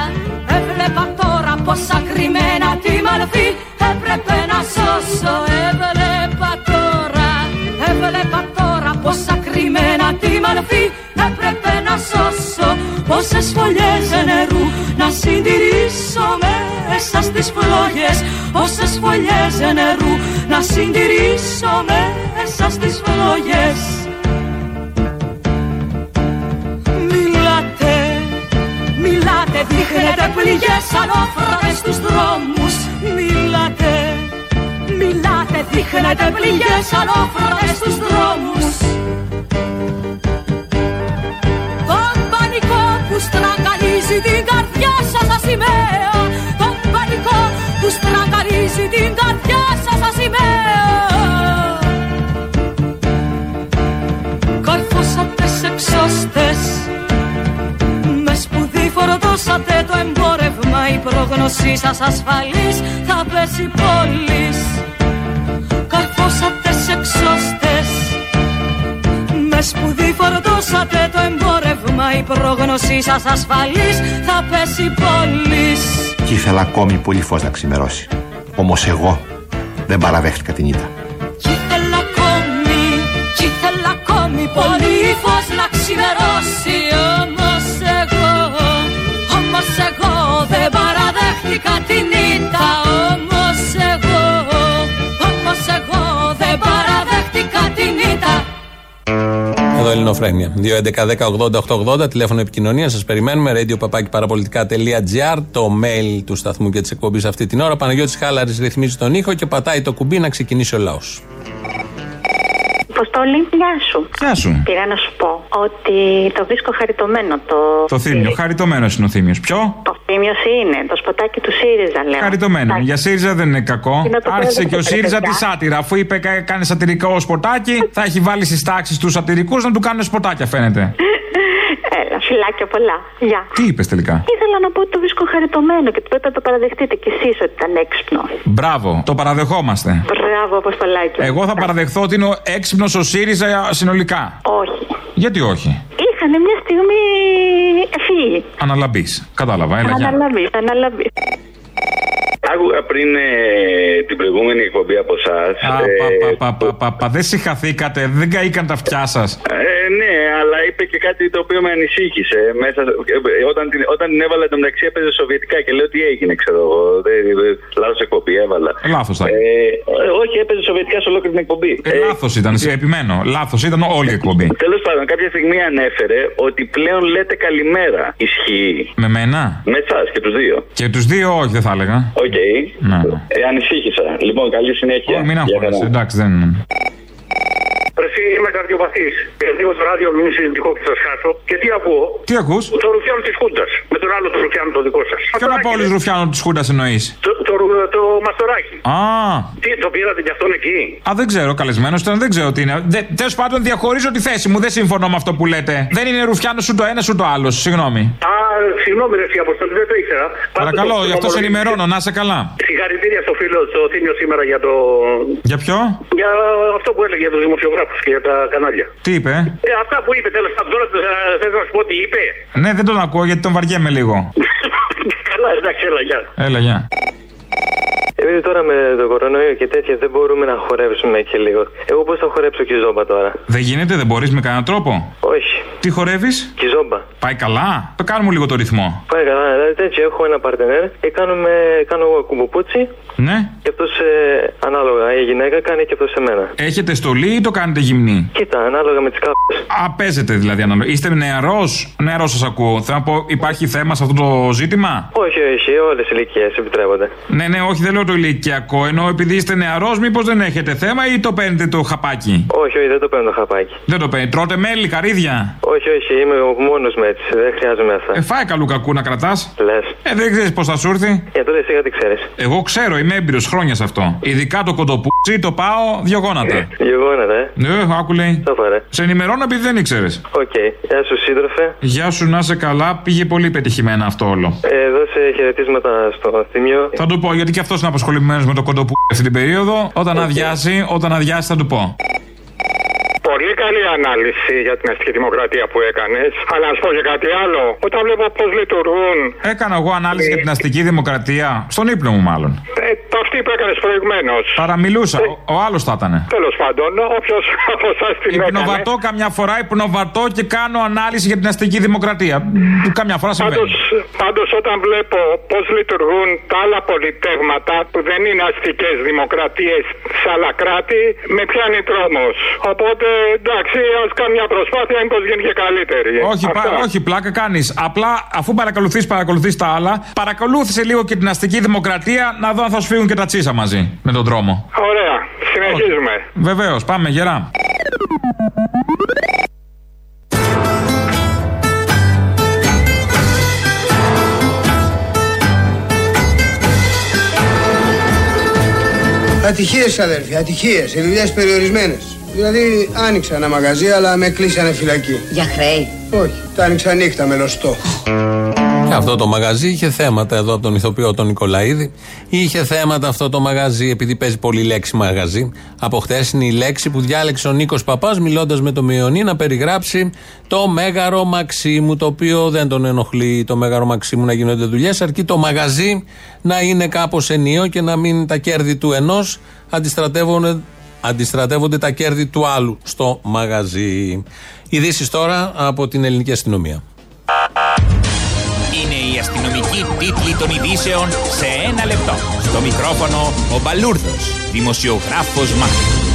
έβλεπα τώρα πόσα κρυμμένα τη μαλφή έπρεπε να σώσω. Έβλεπα τώρα, έβλεπα τώρα πόσα κρυμμένα τη μαλφή έπρεπε να σώσω Πόσες φωλιές νερού να συντηρήσω μέσα στις φλόγες. Πόσες φωλιές νερού να συντηρήσω μέσα στις φλόγες. Μιλάτε, μιλάτε, δείχνετε πληγές ανώφρονες στους δρόμους. Μιλάτε, μιλάτε, δείχνετε πληγές ανώφρονες στους δρόμους σημαία. Τον πανικό που στραγγαρίζει την καρδιά σας σαν σημαία. Καρφώσατε σε ξώστες Με σπουδή φορτώσατε το εμπόρευμα. Η πρόγνωσή σας ασφαλής θα πέσει πόλης. Καρφώσατε με σπουδή φορτώσατε το εμπόρευμα Η πρόγνωσή σας ασφαλής θα πέσει η πόλης Κι ήθελα ακόμη πολύ φως να ξημερώσει. Όμως εγώ δεν παραδέχτηκα την ήττα. Κι ήθελα ακόμη, κι ήθελα ακόμη πολύ φως να ξημερώσει Όμως εγώ, όμως εγώ δεν παραδέχτηκα την ήττα Εδώ Ελληνοφρένια. 2.11.10.80.880 τηλέφωνο επικοινωνίας. Σας περιμένουμε. radio Το mail του σταθμού και της εκπομπής αυτή την ώρα. Παναγιώτης Χάλαρης ρυθμίζει τον ήχο και πατάει το κουμπί να ξεκινήσει ο λαός. Αποστόλη, γεια σου. Γεια σου. Πήρα να σου πω ότι το βρίσκω χαριτωμένο το. Το θύμιο. Χαριτωμένος είναι ο θύμιος. Ποιο; Το θύμιο είναι, το σποτάκι του ΣΥΡΙΖΑ, λέω. Χαριτωμένο. Εντάξει. Για ΣΥΡΙΖΑ δεν είναι κακό. Είναι το Άρχισε πρόεδρο και ο του ΣΥΡΙΖΑ τη παιδιά. σάτυρα. Αφού είπε κα- κάνει σατυρικό σποτάκι, θα έχει βάλει στις τάξεις τους σατυρικούς να του κάνουν σποτάκια, φαίνεται. Έλα, φιλάκια πολλά. Γεια. Τι είπες τελικά; Ήθελα να πω ότι το βρίσκω χαριτωμένο και ότι πρέπει να το παραδεχτείτε κι εσείς ότι ήταν έξυπνο. Μπράβο, το παραδεχόμαστε. Μπράβο, Αποστολάκη. Εγώ θα παραδεχθώ ότι είναι ο έξυπνος ο ΣΥΡΙΖΑ συνολικά. Όχι. Γιατί όχι; Είχαν μια στιγμή ευφυή. Αναλαμπή. Κατάλαβα, έλα γεια. Αναλαβή, αναλαβή. Άκουγα πριν ε, την προηγούμενη εκπομπή από εσά. Α, πα, πα, πα, πα, πα, πα, δεν συγχαθήκατε, δεν καήκαν τα αυτιά σας. Ε, ναι, αλλά είπε και κάτι το οποίο με ανησύχησε. Μέσα, ε, όταν, την, όταν την έβαλα εντωμεταξύ έπαιζε σοβιετικά και λέω τι έγινε, ξέρω εγώ. Λάθος εκπομπή έβαλα. Λάθος θα Ε, ε, όχι, έπαιζε σοβιετικά σε ολόκληρη την εκπομπή. Ε, Λάθος ήταν, σε επιμένω. Λάθος ήταν όλη η εκπομπή. Τέλος πάντων, κάποια στιγμή ανέφερε ότι πλέον λέτε καλημέρα. Ισχύει. Με μένα; Με εσάς και τους δύο. Και τους δύο, όχι, δεν θα έλεγα. Οκ. Ναι. Ε, ανησύχησα. Λοιπόν, καλή συνέχεια. Όχι, μην Γεια αγχώνεσαι, χαρά. εντάξει, δεν. Εσύ είμαι καρδιοπαθής. Λίγο το ράδιο μην συζητικό και θα σκάσω. Και τι ακούω; Τι ακούς; Το ρουφιάνο της Χούντας. Με τον άλλο το ρουφιάνο το δικό σας. Ποιον από όλους Ρουφιάνο της Χούντας εννοείς; Το, το, ρου- το μαστοράκι. Α, Τι, το πήρατε κι αυτόν εκεί; α, δεν ξέρω, καλεσμένος ήταν, δεν ξέρω τι είναι. Τέλος πάντων, διαχωρίζω τη θέση μου, δεν συμφωνώ με αυτό που λέτε. Δεν είναι Ρουφιάνος σου το ένας σου το άλλος, συγγνώμη. Α, συγγνώμη, ρε εσύ Αποστολή, δεν το ήξερα. Παρακαλώ, Πάντως, γι' αυτό σε ομολογείτε- ενημερώνω, να είσαι καλά. Συγχαρητήρια στο φίλο, στο Θήμιο σήμερα για το. Για ποιο; Για αυτό που έλεγε για τους δημοσιογράφους και για τα κανάλια. Τι είπε; Ε, αυτά που είπε τέλος πάντων, τώρα θε να σου πω τι είπε. Ναι, δεν τον ακούω γιατί τον βαριέμαι λίγο. Καλά, εντάξει, έλα, γεια. Έλα, γεια. Επειδή τώρα με το κορονοϊό και τέτοια δεν μπορούμε να χορέψουμε και λίγο. Εγώ πώς θα χορέψω κιζόμπα τώρα; Δεν γίνεται, δεν μπορείς με κανέναν τρόπο; Όχι. Τι χορεύεις; Κιζόμπα. Πάει καλά; Το κάνουμε λίγο το ρυθμό. Πάει καλά, δηλαδή τέτοιο έχω ένα παρτενέρ και κάνουμε, κάνω εγώ κουμποπούτσι Ναι. και αυτό ανάλογα η γυναίκα κάνει και αυτό σε μένα. Έχετε στολή ή το κάνετε γυμνή; Κοίτα, ανάλογα με τις κάπε. Α, παίζετε δηλαδή ανάλογα. Είστε νεαρός; Νεαρός σας ακούω. Θέλω να πω, υπάρχει θέμα σε αυτό το ζήτημα; Όχι, όχι, όλες οι ηλικίες επιτρέπονται. Ναι, ναι, όχι, δεν λέω το ηλικιακό. Ενώ επειδή είστε νεαρός, μήπως δεν έχετε θέμα ή το παίρνετε το χαπάκι; Όχι, όχι, δεν το παίρνω το χαπάκι. Δεν το παίρνετε. Τρώτε μέλι, καρύδια; Όχι, όχι, είμαι μόνος με έτσι. Δεν χρειάζομαι αυτά. Ε, φάει καλού κακού να κρατάς. Λες. Ε, δεν ξέρεις πώς θα σου έρθει. Για τότε εσύ τι ξέρεις. Εγώ ξέρω, είμαι έμπειρος χρόνια σε αυτό. Ειδικά το κοντοπούτσι το πάω δύο γόνατα. Δύο γόνατα, ε. Ναι, άκου λέει. Το πάρε. Σε ενημερώνω επειδή δεν ήξερες. Οκ. Γεια σου, σύντροφε. Γεια σου, να είσαι καλά. Πήγε πολύ πετυχημένα αυτό όλο. Ε, δώσε χαιρετίσματα στο θύμιο. Θα του πω γιατί και αυτός είναι απασχολημένος με το κοντοπούτσι αυτή την περίοδο. Όταν αδειάσει, όταν αδειάσει θα του πω. Πολύ καλή ανάλυση για την αστική δημοκρατία που έκανες. Αλλά να σου πω και κάτι άλλο. Όταν βλέπω πώς λειτουργούν. Έκανα εγώ ανάλυση για την αστική δημοκρατία. Στον ύπνο μου, μάλλον. Ε, το αυτή που έκανες προηγουμένως. Παραμιλούσα. Ο, ο άλλος θα ήταν. Τέλος πάντων, όποιος από εσάς την έκανε. Υπνοβατώ καμιά φορά, υπνοβατώ και κάνω ανάλυση για την αστική δημοκρατία. Καμιά φορά συμβαίνει. Πάντως, πάντως όταν βλέπω πώς λειτουργούν τα άλλα πολιτεύματα που δεν είναι αστικές δημοκρατίες σε άλλα κράτη, με πιάνει τρόμος. Οπότε εντάξει, ας κάνω μια προσπάθεια μήπως γίνει και καλύτερη. Όχι, πα- Αυτά. όχι, πλάκα κάνεις. Απλά αφού παρακολουθείς, παρακολουθείς τα άλλα, παρακολούθησε λίγο και την αστική δημοκρατία να δω αν θα σου φύγουν και τα τσίσα μαζί με τον δρόμο. Ωραία, συνεχίζουμε. Βεβαίως, πάμε γερά. Ατυχίες αδέρφια, ατυχίες, οι δουλειές περιορισμένες. Δηλαδή άνοιξα ένα μαγαζί αλλά με κλείσανε φυλακή. Για χρέη. Όχι, τα άνοιξα νύχτα με λωστό. Και αυτό το μαγαζί είχε θέματα εδώ από τον ηθοποιό τον Νικολαίδη. Είχε θέματα αυτό το μαγαζί, επειδή παίζει πολύ λέξη μαγαζί. Από χτες είναι η λέξη που διάλεξε ο Νίκος Παπάς, μιλώντας με το Μειονί, να περιγράψει το μέγαρο Μαξίμου, το οποίο δεν τον ενοχλεί το μέγαρο Μαξίμου να γίνονται δουλειές, αρκεί το μαγαζί να είναι κάπως ενίο και να μην τα κέρδη του ενός αντιστρατεύονται, αντιστρατεύονται τα κέρδη του άλλου στο μαγαζί. Ειδήσεις τώρα από την ελληνική αστυνομία. Είναι η αστυνομική τίτλη των ειδήσεων σε ένα λεπτό. Στο μικρόφωνο ο Μπαλούρδος, δημοσιογράφος Μάρκος.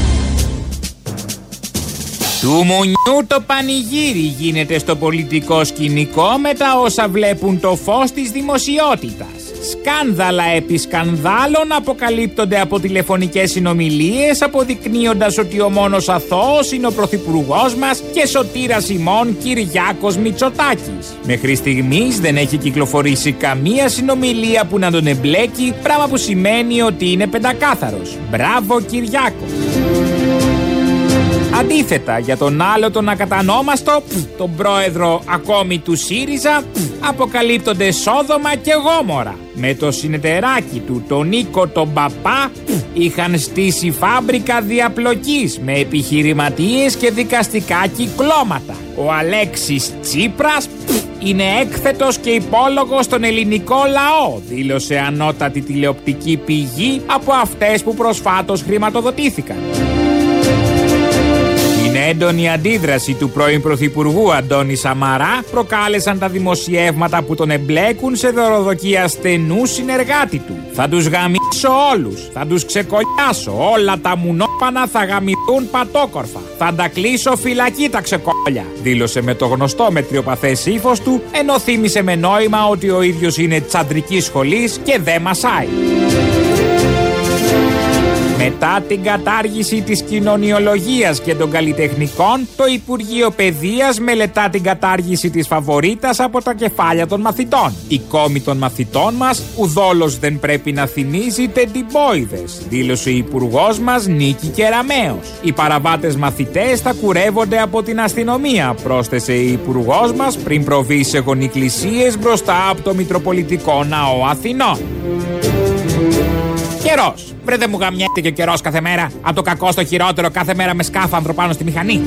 Του Μουνιού το πανηγύρι γίνεται στο πολιτικό σκηνικό με τα όσα βλέπουν το φως της δημοσιότητας. Σκάνδαλα επί σκανδάλων αποκαλύπτονται από τηλεφωνικές συνομιλίες αποδεικνύοντας ότι ο μόνος αθώος είναι ο πρωθυπουργός μας και σωτήρας ημών Κυριάκος Μητσοτάκης. Μέχρι στιγμής δεν έχει κυκλοφορήσει καμία συνομιλία που να τον εμπλέκει, πράγμα που σημαίνει ότι είναι πεντακάθαρος. Μπράβο Κυριάκο! Αντίθετα, για τον άλλο τον ακατανόμαστο, πφ, τον πρόεδρο ακόμη του ΣΥΡΙΖΑ, πφ, αποκαλύπτονται Σόδομα και Γόμορα. Με το συνεταιράκι του, τον Νίκο τον Παπά, πφ, είχαν στήσει φάμπρικα διαπλοκής με επιχειρηματίες και δικαστικά κυκλώματα. Ο Αλέξης Τσίπρας πφ, είναι έκθετος και υπόλογος στον ελληνικό λαό, δήλωσε ανώτατη τηλεοπτική πηγή από αυτές που προσφάτως χρηματοδοτήθηκαν. Την έντονη αντίδραση του πρώην Πρωθυπουργού Αντώνη Σαμαρά προκάλεσαν τα δημοσιεύματα που τον εμπλέκουν σε δωροδοκία στενού συνεργάτη του. Θα τους γαμίσω όλους, θα τους ξεκολλιάσω, όλα τα μουνόπανα θα γαμηθούν πατόκορφα. Θα τα κλείσω φυλακή τα ξεκόλια, δήλωσε με το γνωστό μετριοπαθές ύφος του, ενώ θύμισε με νόημα ότι ο ίδιος είναι τσαντρική σχολής και δεν μασάει. Μετά την κατάργηση της κοινωνιολογίας και των καλλιτεχνικών, το Υπουργείο Παιδείας μελετά την κατάργηση της φαβορίτας από τα κεφάλια των μαθητών. Η κόμη των μαθητών μας, ουδόλως δεν πρέπει να θυμίζει τεντιμπόιδες, δήλωσε η υπουργός μας Νίκη Κεραμέως. Οι παραβάτες μαθητές θα κουρεύονται από την αστυνομία, πρόσθεσε η υπουργός μας πριν προβεί σε γονικλησίες μπροστά από το Μητροπολιτικό Ναό Αθηνών. Καιρός. Βρε δεν μου γαμιέται και ο καιρός κάθε μέρα. Από το κακό στο χειρότερο κάθε μέρα με σκάφανδρο πάνω στη μηχανή.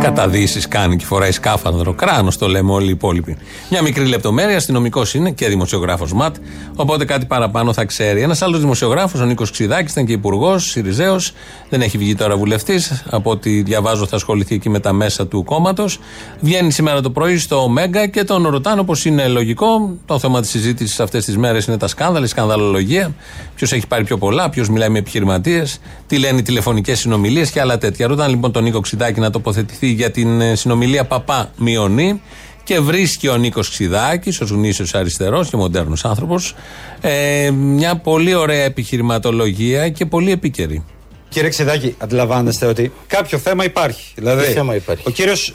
Καταδύσεις κάνει και φοράει σκάφανδρο. Κράνος το λέμε όλοι οι υπόλοιποι. Μια μικρή λεπτομέρεια, αστυνομικός είναι και δημοσιογράφος ΜΑΤ, οπότε κάτι παραπάνω θα ξέρει. Ένας άλλος δημοσιογράφος, ο Νίκος Ξιδάκη, ήταν και υπουργός, Σιριζέος, δεν έχει βγει τώρα βουλευτής. Από ό,τι διαβάζω, θα ασχοληθεί εκεί με τα μέσα του κόμματος. Βγαίνει σήμερα το πρωί στο Μέγκα και τον ρωτάνε όπως είναι λογικό. Το θέμα της συζήτησης αυτές τις μέρες είναι τα σκάνδαλα, η σκανδαλολογία. Ποιος έχει πάρει πιο πολλά, ποιος μιλάει με επιχειρηματίες, τι λένε οι τηλεφωνικές συνομιλίες και άλλα τέτοια. Ρωτάνε λοιπόν τον Νίκο Ξιδάκη να τοποθετηθεί για την ε, συνομιλία Παπά Μιονή και βρίσκει ο Νίκος Ξιδάκη, ο γνήσιος αριστερός και μοντέρνος άνθρωπος, ε, μια πολύ ωραία επιχειρηματολογία και πολύ επίκαιρη. Κύριε Ξεδάκη, αντιλαμβάνεστε ότι κάποιο θέμα υπάρχει. Δηλαδή, Ποιο θέμα υπάρχει; Ο κύριος.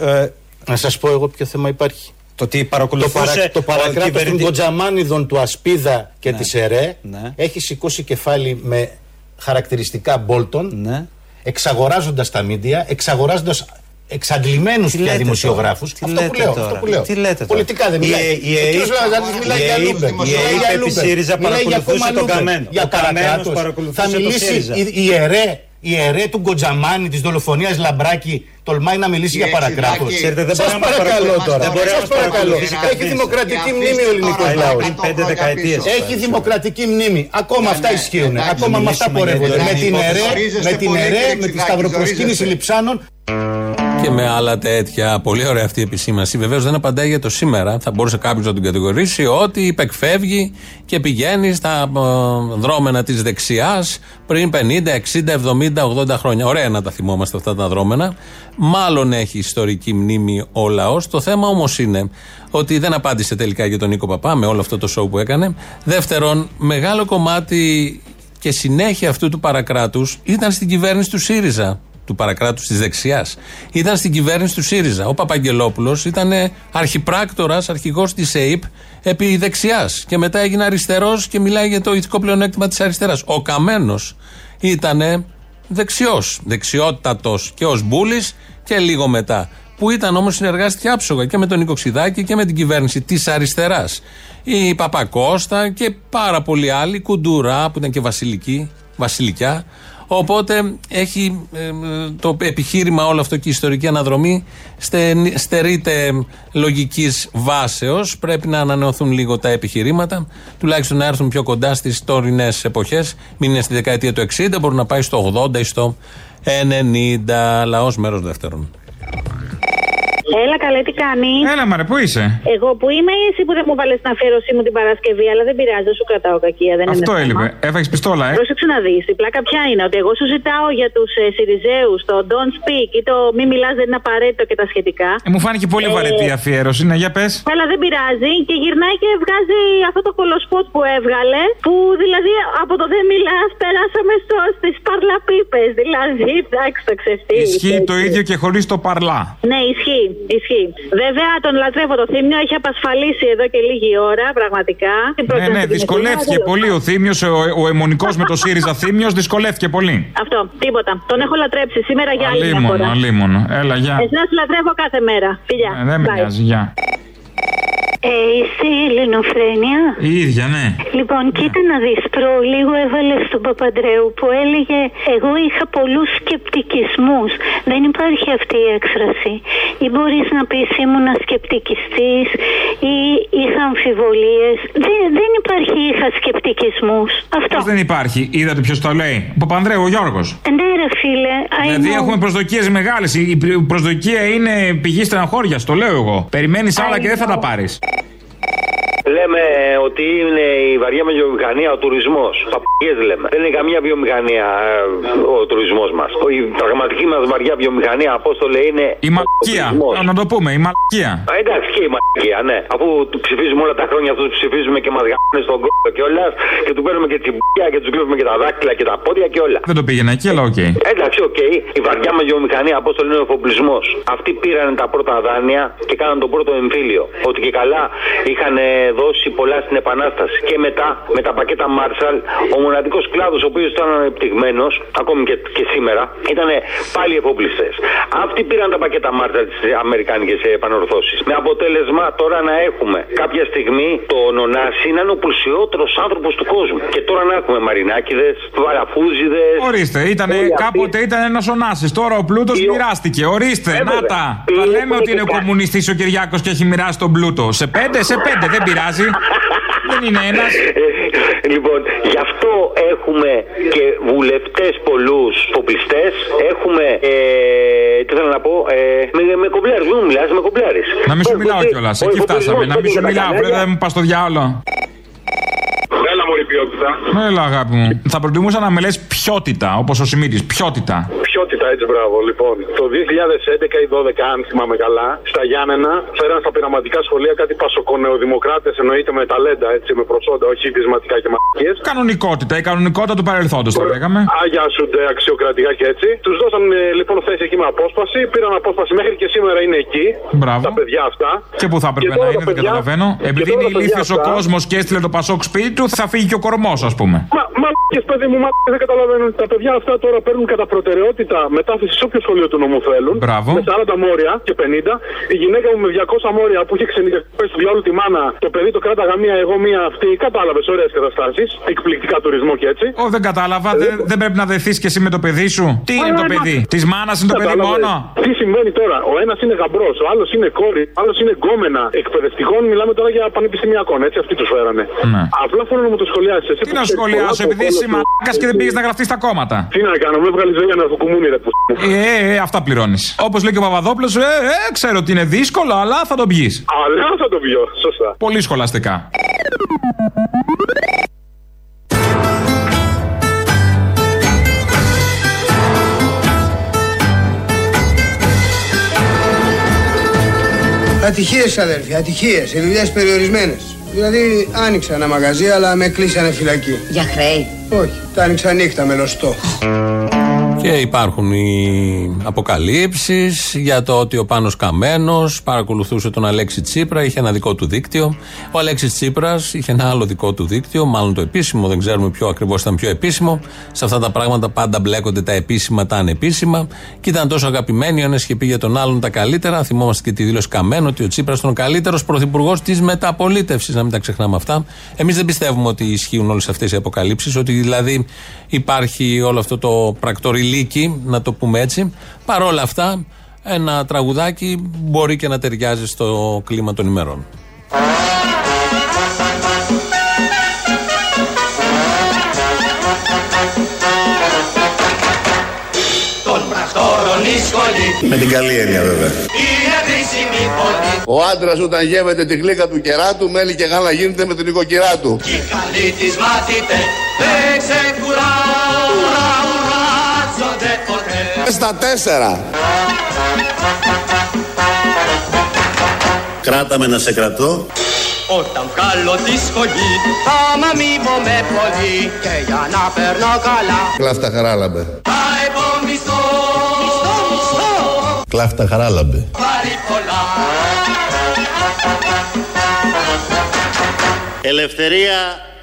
Να σας πω εγώ ποιο θέμα υπάρχει. Το ότι Το, παρακολουθούσε. παρα, το ο παρακράτος των κυβερνήτη- Κοντζαμάνιδων του Ασπίδα και Ναι. της ΕΡΕ Ναι. έχει σηκώσει κεφάλι με χαρακτηριστικά Μπόλτον, Ναι. εξαγοράζοντας τα μίντια, εξαγοράζοντας εξαντλημένους Τι πια λέτε δημοσιογράφους. τώρα, τι Αυτό που λέτε λέω. τώρα, Αυτό που λέω. τι λέτε τώρα; Πολιτικά δεν Η- μιλάει. η- η Ο κ. ΑΕΠ Λαγανάκης μιλάει η για ΑΕΠ Λούμπερ. η Μιλάει ΑΕΠ για επί Λούμπερ. ΣΥΡΙΖΑ Μιλάει για παρακολουθούσε κόμμα τον Λούμπερ. Καμένο. Για Ο Καμένος παρακράτος. παρακολουθούσε Θα τον μιλήσει ΣΥΡΙΖΑ. η- η ΕΡΕ η αιρέ του Γκοτζαμάνη της δολοφονίας Λαμπράκη τολμάει να μιλήσει για παρακράτο. Ξέρετε, δεν μπορεί Σα να μας παρακαλώ παρακολουθήσει. τώρα. Δεν μπορεί να Σας μας παρακαλώ. παρακολουθήσει Έχει κανείς. δημοκρατική Και μνήμη ο ελληνικός τώρα, λαός. πριν πέντε δεκαετίες. Έχει δημοκρατική μνήμη. Ακόμα αυτά ναι, ισχύουν. εντάξει, Ακόμα με αυτά μιλήσουμε πορεύονται. για Με την την υπόθεση. αιρέ, Ζορίζεστε με την πολύ, αιρέ, κύριε με τη Ξηδάκη, σταυροπροσκύνηση ζορίζεστε. λιψάνων. Και με άλλα τέτοια. Πολύ ωραία αυτή η επισήμανση. Βεβαίως δεν απαντάει για το σήμερα. Θα μπορούσε κάποιος να τον κατηγορήσει ότι υπεκφεύγει και πηγαίνει στα ε, δρόμενα της δεξιάς πριν 50, 60, 70, 80 χρόνια. Ωραία να τα θυμόμαστε αυτά τα δρόμενα. Μάλλον έχει ιστορική μνήμη ο λαός. Το θέμα όμως είναι ότι δεν απάντησε τελικά για τον Νίκο Παπά με όλο αυτό το σοου που έκανε. Δεύτερον, μεγάλο κομμάτι και συνέχεια αυτού του παρακράτους ήταν στην κυβέρνηση του ΣΥΡΙΖΑ του παρακράτους της δεξιάς. Ήταν στην κυβέρνηση του ΣΥΡΙΖΑ. Ο Παπαγγελόπουλος ήταν αρχιπράκτορας, αρχηγός της ΕΕΠ επί δεξιάς. Και μετά έγινε αριστερός και μιλάει για το ηθικό πλεονέκτημα της αριστεράς. Ο Καμένος ήταν δεξιός. Δεξιότατος και ως Μπούλης και λίγο μετά. που ήταν όμως συνεργάστηκε άψογα και με τον Νίκο Ξιδάκη και με την κυβέρνηση της αριστεράς. Η Παπακώστα και πάρα πολλοί άλλοι, Κουντουρά που ήταν και βασιλική, βασιλικιά. Οπότε έχει ε, το επιχείρημα όλο αυτό και η ιστορική αναδρομή στε- στερείται λογικής βάσεως. Πρέπει να ανανεωθούν λίγο τα επιχειρήματα, τουλάχιστον να έρθουν πιο κοντά στις τωρινές εποχές. Μην είναι στη δεκαετία του 60, μπορεί να πάει στο 80 ή στο 90. Λαός μέρος δεύτερον. Έλα, καλέ, τι κάνεις; Έλα, μαρε, πού είσαι; Εγώ που είμαι ή εσύ που δεν μου βάλες την αφιέρωσή μου την Παρασκευή, αλλά δεν πειράζει, δεν σου κρατάω κακία. Δεν Αυτό είναι θέμα. έλειπε. Έφαγες πιστόλα, ε; Πρόσεξε να δεις. Η πλάκα ποια είναι, ότι εγώ σου ζητάω για τους ε, Σιριζέους το Don't Speak ή το Μη μιλάς δεν είναι απαραίτητο και τα σχετικά. Ε, μου φάνηκε πολύ Ε, βαρετή η αφιέρωση. Ναι, για πες. Αλλά δεν πειράζει και γυρνάει και βγάζει αυτό το κολοσπότ που έβγαλε. Που δηλαδή από το δεν μιλάς περάσαμε στις παρλαπίπες. Δηλαδή, εντάξει, το ξεφτύλι. Ισχύει το ίδιο και χωρίς το παρλά. Ναι, ισχύει, ισχύει. Βέβαια, τον λατρεύω το θύμιο, έχει απασφαλίσει εδώ και λίγη ώρα, πραγματικά. Την Ναι, πρόταση ναι, την δυσκολεύτηκε εθνική, πολύ ο Θήμιο, ο, ο αιμονικός με το ΣΥΡΙΖΑ Θήμιο, δυσκολεύτηκε πολύ. Αυτό, τίποτα. Τον έχω λατρέψει σήμερα για άλλη μια Αλίμονο, φορά. αλίμονο. Έλα, γεια. Εσένα σε λατρεύω κάθε μέρα. Φιλιά. Ε, δεν με Bye. νοιάζει, γεια. Ε, είσαι η Ελληνοφρένεια; Η ίδια, ναι. Λοιπόν, κοίτα να δεις, προ λίγο έβαλες στον Παπαντρέου που έλεγε εγώ είχα πολλούς σκεπτικισμούς. Δεν υπάρχει αυτή η έκφραση. Ή μπορείς να πεις ήμουνα σκεπτικιστής ή είχα αμφιβολίες. Δεν, δεν υπάρχει είχα σκεπτικισμούς. Αυτό. Πώς δεν υπάρχει, είδατε ποιος το λέει. Ο Παπανδρέου, ο Γιώργος. Ναι ρε φίλε, I Δηλαδή know. έχουμε προσδοκίες μεγάλες. Η προσδοκία είναι πηγή στεναχώρια, το λέω εγώ. Περιμένεις άλλα και δεν θα τα πάρεις. Λέμε ότι είναι η βαριά με βιομηχανία ο τουρισμός. Παπαγιέ λέμε. Δεν είναι καμία βιομηχανία ε, ο τουρισμός μας. Η πραγματική μας βαριά βιομηχανία, απόστολε, είναι. Η μαλακία. Α, Να το πούμε, η μαλακία. Α, εντάξει και η μαλακία, ναι. Αφού του ψηφίζουμε όλα τα χρόνια αυτούς που ψηφίζουμε και μας γάμουν στον κόμμα και όλας και του παίρνουμε και την πια και τους κλείνουμε και τα δάκτυλα και τα πόδια και όλα. Δεν το πήγαινα εκεί, αλλά οκ. Εντάξει, οκ. Η βαριά με βιομηχανία, πώ το λένε, ο εφοπλισμό. Αυτοί πήραν τα πρώτα δάνεια και κάναν τον πρώτο εμφύλιο. Ότι και καλά είχαν δώσει πολλά στην Επανάσταση. Και μετά, με τα πακέτα Marshall, ο μοναδικός κλάδος ο οποίος ήταν ανεπτυγμένος, ακόμη και, και σήμερα, ήταν πάλι εφοπλιστές. Αυτοί πήραν τα πακέτα Marshall στις Αμερικάνικες επανορθώσεις. Με αποτέλεσμα τώρα να έχουμε κάποια στιγμή τον Ωνάση να είναι ο πλουσιότερος άνθρωπος του κόσμου. Και τώρα να έχουμε μαρινάκιδες, βαραφούζιδες. Ορίστε, ήτανε, κάποτε ήταν ένας ονάσης. Τώρα ο πλούτος μοιράστηκε. Ορίστε, Ε, να βέβαια. τα. Πήγε Θα λέμε που ότι είναι είναι και κομμουνιστής ο Κυριάκος και έχει μοιράσει τον πλούτο. Σε πέντε, σε πέντε, δεν πειράζει. δεν είναι ένας. Λοιπόν, γι' αυτό έχουμε και βουλευτές πολλούς φοπλιστές. Έχουμε. Ε, τι θέλω να πω. Ε, με, με κομπλάρι. Μην μου μιλάς, με κομπλάρι. Να μην σου μιλάω κιόλας. Εκεί φτάσαμε. Να μην σου μιλάω, βρε, δεν μου πας στο διάολο. Έλα μωρή ποιότητα. Έλα, αγάπη μου. Θα προτιμούσα να με λες ποιότητα, όπως ο Σιμίτης. Ποιότητα. Ποιότητα, έτσι μπράβο. Λοιπόν, το 2011 ή 2012, αν θυμάμαι καλά, στα Γιάννενα φέραν στα πειραματικά σχολεία κάτι πασοκονεοδημοκράτες, εννοείται με ταλέντα, έτσι, με προσόντα, όχι βυσματικά και μαγικέ. Κανονικότητα, η κανονικότητα του παρελθόντος τα λέγαμε. Αγιάσονται αξιοκρατικά και έτσι. Τους δώσαν ε, λοιπόν θέση εκεί με απόσπαση. Πήραν απόσπαση μέχρι και σήμερα είναι εκεί. Μπράβο. Τα παιδιά αυτά. Και πού θα έπρεπε τώρα να τα είναι, δεν παιδιά- καταλαβαίνω. και Επειδή τώρα είναι τα παιδιά ηλίθιος ο αυτά- κόσμος και έστειλε το Πασόκ σπίτι του, θα φύγει και ο κορμός, ας πούμε. Μα, μαλάκες, παιδί μου, μαλάκες, δεν καταλαβαίνουν. Τα παιδιά αυτά τώρα παίρνουν κατά προτεραιότητα μετάθεση σε όποιο σχολείο του νόμου θέλουν. Μπράβο. Με 40 μόρια και 50. Η γυναίκα μου με 200 μόρια που είχε ξενικευτεί του διάλου τη μάνα. Το παιδί το κράταγα μία, εγώ μία αυτή. Κατάλαβες, ωραίες καταστάσεις. Εκπληκτικά τουρισμό και έτσι. Ω, δεν κατάλαβα. Δεν, δεν πρέπει να δεθείς και εσύ με το παιδί σου. Τι είναι το μα- παιδί, Της μάνας είναι το παιδί Κατάλαβες. μόνο; Τι συμβαίνει τώρα; Ο ένας είναι γαμπρός, ο άλλος είναι κόρη, ο άλλος είναι γκόμενα εκπαιδευτικών. Μιλάμε τώρα για πανεπιστημιακών, έτσι αυτοί τους φέρανε. Ναι. Απλά θέλω να μου το σχολιάσεις. Τι να σχολιάσω, επειδή είσαι μαλάκας και δεν πήγες να γραφτείς στα κόμματα. Τι να κάνω, με έβγαλε ζωή για να αρθοκουμούνι, ρε που. Ε, ε, αυτά πληρώνεις. Όπως λέει και ο Παπαδόπουλος, ε, ε, ξέρω ότι είναι δύσκολο, αλλά θα το πιεις. Αλλά θα το πιω, σωστά. Πολύ σχολαστικά. Ατυχίες αδέρφια, ατυχίες, οι δουλειές περιορισμένες. Δηλαδή άνοιξα ένα μαγαζί αλλά με κλείσανε φυλακή. Για χρέη. Όχι, τα άνοιξα νύχτα με λωστό. Και υπάρχουν οι αποκαλύψεις για το ότι ο Πάνος Καμένος παρακολουθούσε τον Αλέξη Τσίπρα, είχε ένα δικό του δίκτυο. Ο Αλέξης Τσίπρας είχε ένα άλλο δικό του δίκτυο, μάλλον το επίσημο, δεν ξέρουμε ποιο ακριβώς ήταν πιο επίσημο. Σε αυτά τα πράγματα πάντα μπλέκονται τα επίσημα, τα ανεπίσημα. Και ήταν τόσο αγαπημένοι, ο ένας είχε πει για τον άλλον τα καλύτερα. Θυμόμαστε και τη δήλωση Καμένο ότι ο Τσίπρας ήταν ο καλύτερος πρωθυπουργός της μεταπολίτευσης. Να μην τα ξεχνάμε αυτά. Εμείς δεν πιστεύουμε ότι ισχύουν όλες αυτές οι αποκαλύψεις, ότι δηλαδή υπάρχει όλο αυτό το πρακτοριλίκι, να το πούμε έτσι. Παρόλα αυτά, ένα τραγουδάκι μπορεί και να ταιριάζει στο κλίμα των ημερών. Των πρακτόρων η σχολή Με την καλή έννοια βέβαια. είναι χρήσιμη πόλη. Ο άντρας όταν γεύεται τη γλύκα του κεράτου, μέλι και γάλα γίνεται με την οικοκυρά του. Κι οι καλοί της μαθητέ δεν ξεκουράζονται ποτέ. Στα τέσσερα. Κράτα με να σε κρατώ. Όταν βγάλω τη σχολή θα μ' αμείβομαι πολύ και για να περνώ καλά Κλάφτα χαράλαμπε. θα έχω μισθό Μισθό, μισθό Κλάφτα χαράλαμπε. Πάρει πολλά Ελευθερία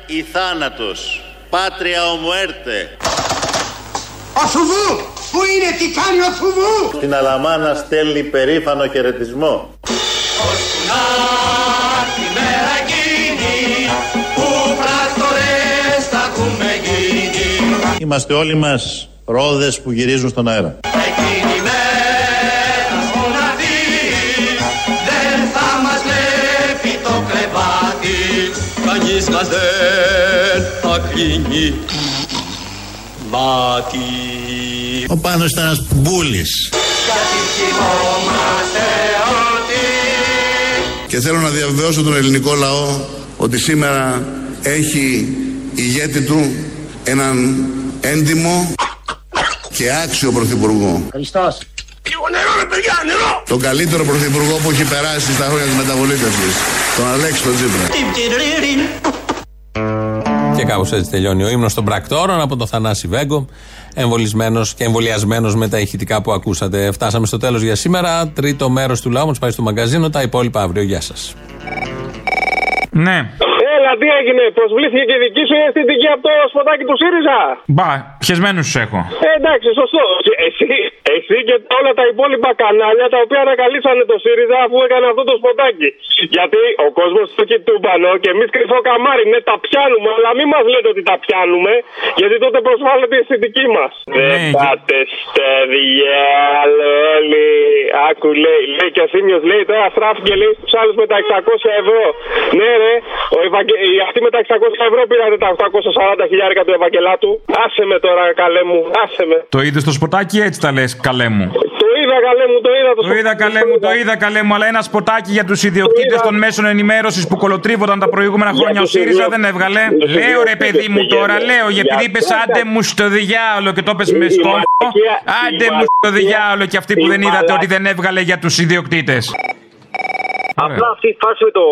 ή θάνατος. Πάτρια ομουέρτε. Ο Θουβού! Πού είναι, τι κάνει ο Θουβού! Στην Αλαμάνα στέλνει περήφανο χαιρετισμό. Να τη μέρα εκείνη που πράκτορες θα έχουμε γίνει Είμαστε όλοι μας ρόδες που γυρίζουν στον αέρα. Εκείνη η μέρα μοναδή δεν θα μας βλέπει το κρεβάτι κανείς μας δεν θα κλείνει μάτι Ο Πάνος ήταν ένας μπούλης. γιατί θυμόμαστε ότι Και θέλω να διαβεβαιώσω τον ελληνικό λαό ότι σήμερα έχει ηγέτη του έναν έντιμο και άξιο πρωθυπουργό. Χριστός Λίγο νερό ρε παιδιά, νερό! Τον καλύτερο πρωθυπουργό που έχει περάσει στα χρόνια της μεταπολίτευσης. Τον Αλέξη τον Τσίπρα. Και κάπως έτσι τελειώνει ο ύμνος των πρακτόρων από τον Θανάση Βέγκο. Εμβολισμένος και εμβολιασμένος με τα ηχητικά που ακούσατε. Φτάσαμε στο τέλος για σήμερα. Τρίτο μέρος του λαού μας πάει στο μαγκαζίνο. Τα υπόλοιπα αύριο. Γεια σας. Ναι. Έλα, τι έγινε, προσβλήθηκε και η δική σου η αισθητική από το σποτάκι του ΣΥΡΙΖΑ; Μπα, πιεσμένους τους έχω. Ε, εντάξει, σωστό. Εσύ, εσύ και όλα τα υπόλοιπα κανάλια τα οποία ανακαλύψανε το ΣΥΡΙΖΑ αφού έκανε αυτό το σποτάκι. Γιατί ο κόσμος το κοιτούμπανο και εμείς κρυφό καμάρι, ναι, τα πιάνουμε, αλλά μην μας λέτε ότι τα πιάνουμε, γιατί τότε προσβάλλεται η αισθητική μας. Δεν πάτε στο διάλο όλοι. Άκου λέει, λέει και ο Θήμιος λέει τώρα στράφηκε λέει στους άλλους με τα 600 ευρώ. Ναι, ρε, ο Ευαγγε... οι αυτοί με τα 600 ευρώ πήρατε τα 840 χιλιάρικα του Ευαγγελάτου. Άσε με τώρα, καλέ μου, άσε με. Το είδες στο σποτάκι, έτσι τα λες, καλέ μου. Το είδα, καλέ μου, το είδα. Το, Το είδα καλέ μου, το είδα καλέ μου, αλλά ένα σποτάκι για τους ιδιοκτήτες των μέσων ενημέρωσης που κολοτρίβονταν τα προηγούμενα χρόνια ο τους ΣΥΡΙΖΑ ιδιοκτήτες. δεν έβγαλε. Για τους Λέω ρε παιδί μου ιδιοκτήτες τώρα, πηγαίνω. λέω, γιατί Για είπες αυτό άντε τα- μου στο διάλογο και το πες με Η σκόμφο. μαλακία- Άντε η μου στο μαλακία- διάλογο και αυτοί που η δεν είδατε μαλα- ότι δεν έβγαλε για τους ιδιοκτήτες. Απλά αυτή η φάση με, το,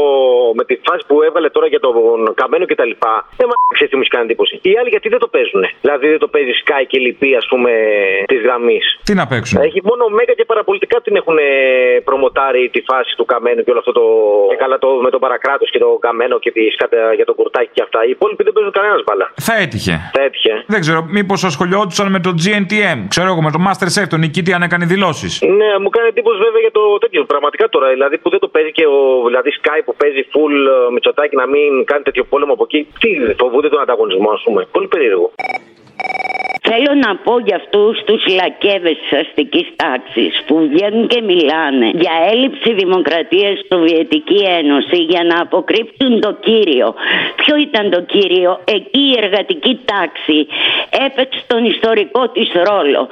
με τη φάση που έβαλε τώρα για τον Καμένο και τα λοιπά, δεν μου ξέρεις τι μου έχει κάνει εντύπωση. Οι άλλοι γιατί δεν το παίζουν. Δηλαδή δεν το παίζει Sky και λοιπή, ας πούμε, της γραμμής. Τι να παίξουν; Έχει μόνο Μέγα και παραπολιτικά την έχουν ε, προμοτάρει τη φάση του Καμένου και όλο αυτό το. Και καλά το με τον παρακράτος και το Καμένο και τη σκάτα για το κουρτάκι και αυτά. Οι υπόλοιποι δεν παίζουν κανένας μπάλα. Θα έτυχε. Θα έτυχε. Δεν ξέρω, μήπως ασχολιόντουσαν με το GNTM. Ξέρω εγώ, με το Masterchef, τον νικητή αν έκανε δηλώσεις. Ναι, μου κάνει εντύπωση βέβαια για το τέτοιο. Πραγματικά τώρα, δηλαδή που δεν το παίζει και ο δηλαδή Sky που παίζει full ε, Μητσοτάκι να μην κάνει τέτοιο πόλεμο από εκεί. Τι φοβούνται τον ανταγωνισμό, ας πούμε. Πολύ περίεργο. Θέλω να πω για αυτούς τους λακεύε της αστικής τάξης που βγαίνουν και μιλάνε για έλλειψη δημοκρατίας στη Σοβιετική Ένωση για να αποκρύψουν το κύριο. Ποιο ήταν το κύριο, εκεί η εργατική τάξη έπαιξε τον ιστορικό της ρόλο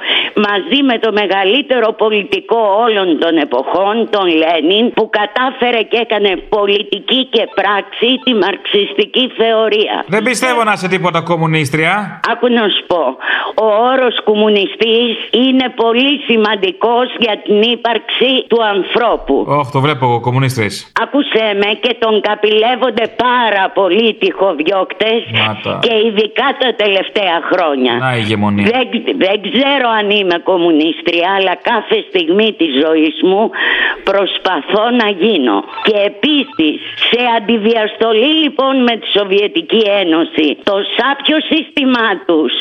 μαζί με το μεγαλύτερο πολιτικό όλων των εποχών, τον Λένιν, που κατάφερε και έκανε πολιτική και πράξη τη μαρξιστική θεωρία. Δεν πιστεύω να είσαι τίποτα κομμουνίστρια. Άκου να σου πω. Ο όρος κομμουνιστής είναι πολύ σημαντικός για την ύπαρξη του ανθρώπου. Όχι, το βλέπω εγώ, κομμουνιστή. Άκουσέ με και τον καπηλεύονται πάρα πολύ τυχοδιώκτες Μάτα. και ειδικά τα τελευταία χρόνια. Να η ηγεμονία. Δεν, δεν ξέρω αν είμαι κομμουνίστρια, αλλά κάθε στιγμή της ζωής μου προσπαθώ να γίνω. Και επίσης, σε αντιδιαστολή λοιπόν με τη Σοβιετική Ένωση, το σάπιο σύστημά τους,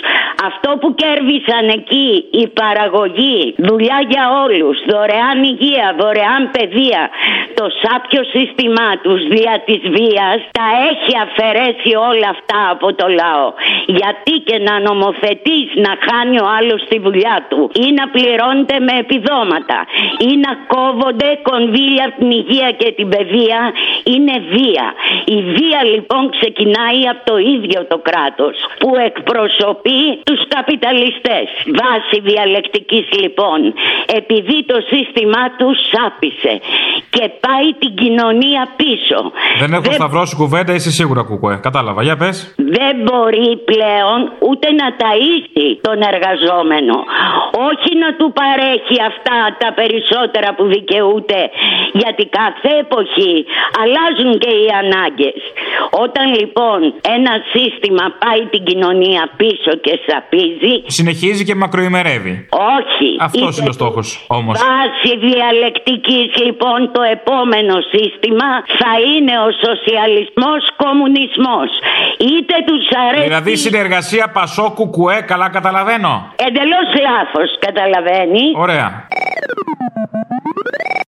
αυτό που κέρδισαν εκεί, η παραγωγή, δουλειά για όλους, δωρεάν υγεία, δωρεάν παιδεία, το σάπιο σύστημά τους δια της βίας, τα έχει αφαιρέσει όλα αυτά από το λαό. Γιατί και να νομοθετείς να χάνει ο άλλος τη δουλειά του ή να πληρώνεται με επιδόματα ή να κόβονται κονδύλια από την υγεία και την παιδεία είναι βία. Η βία λοιπόν ξεκινάει από το ίδιο το κράτος που εκπροσωπεί τους καπιταλιστές. Βάση διαλεκτικής λοιπόν επειδή το σύστημά τους σάπισε και πάει την κοινωνία πίσω. Δεν έχω σταυρώσει κουβέντα, είσαι σίγουρα κουκουέ. Κατάλαβα, για πες. δεν μπορεί πλέον ούτε να ταΐσει τον εργαζόμενο. Όχι να του παρέχει αυτά τα περισσότερα που δικαιούται. Γιατί κάθε εποχή αλλάζουν και οι ανάγκες. Όταν λοιπόν ένα σύστημα πάει την κοινωνία πίσω και σαπίζει, Συνεχίζει και μακροημερεύει. όχι. Αυτός είτε είναι ο στόχος όμως. Βάση διαλεκτικής λοιπόν το επόμενο σύστημα θα είναι ο σοσιαλισμός κομμουνισμός. Είτε τους αρέσει... Δηλαδή συνεργασία Πασόκου Κουέ, καλά καταλαβαίνω; Εντελώς λάθος καταλαβαίνει. Ωραία.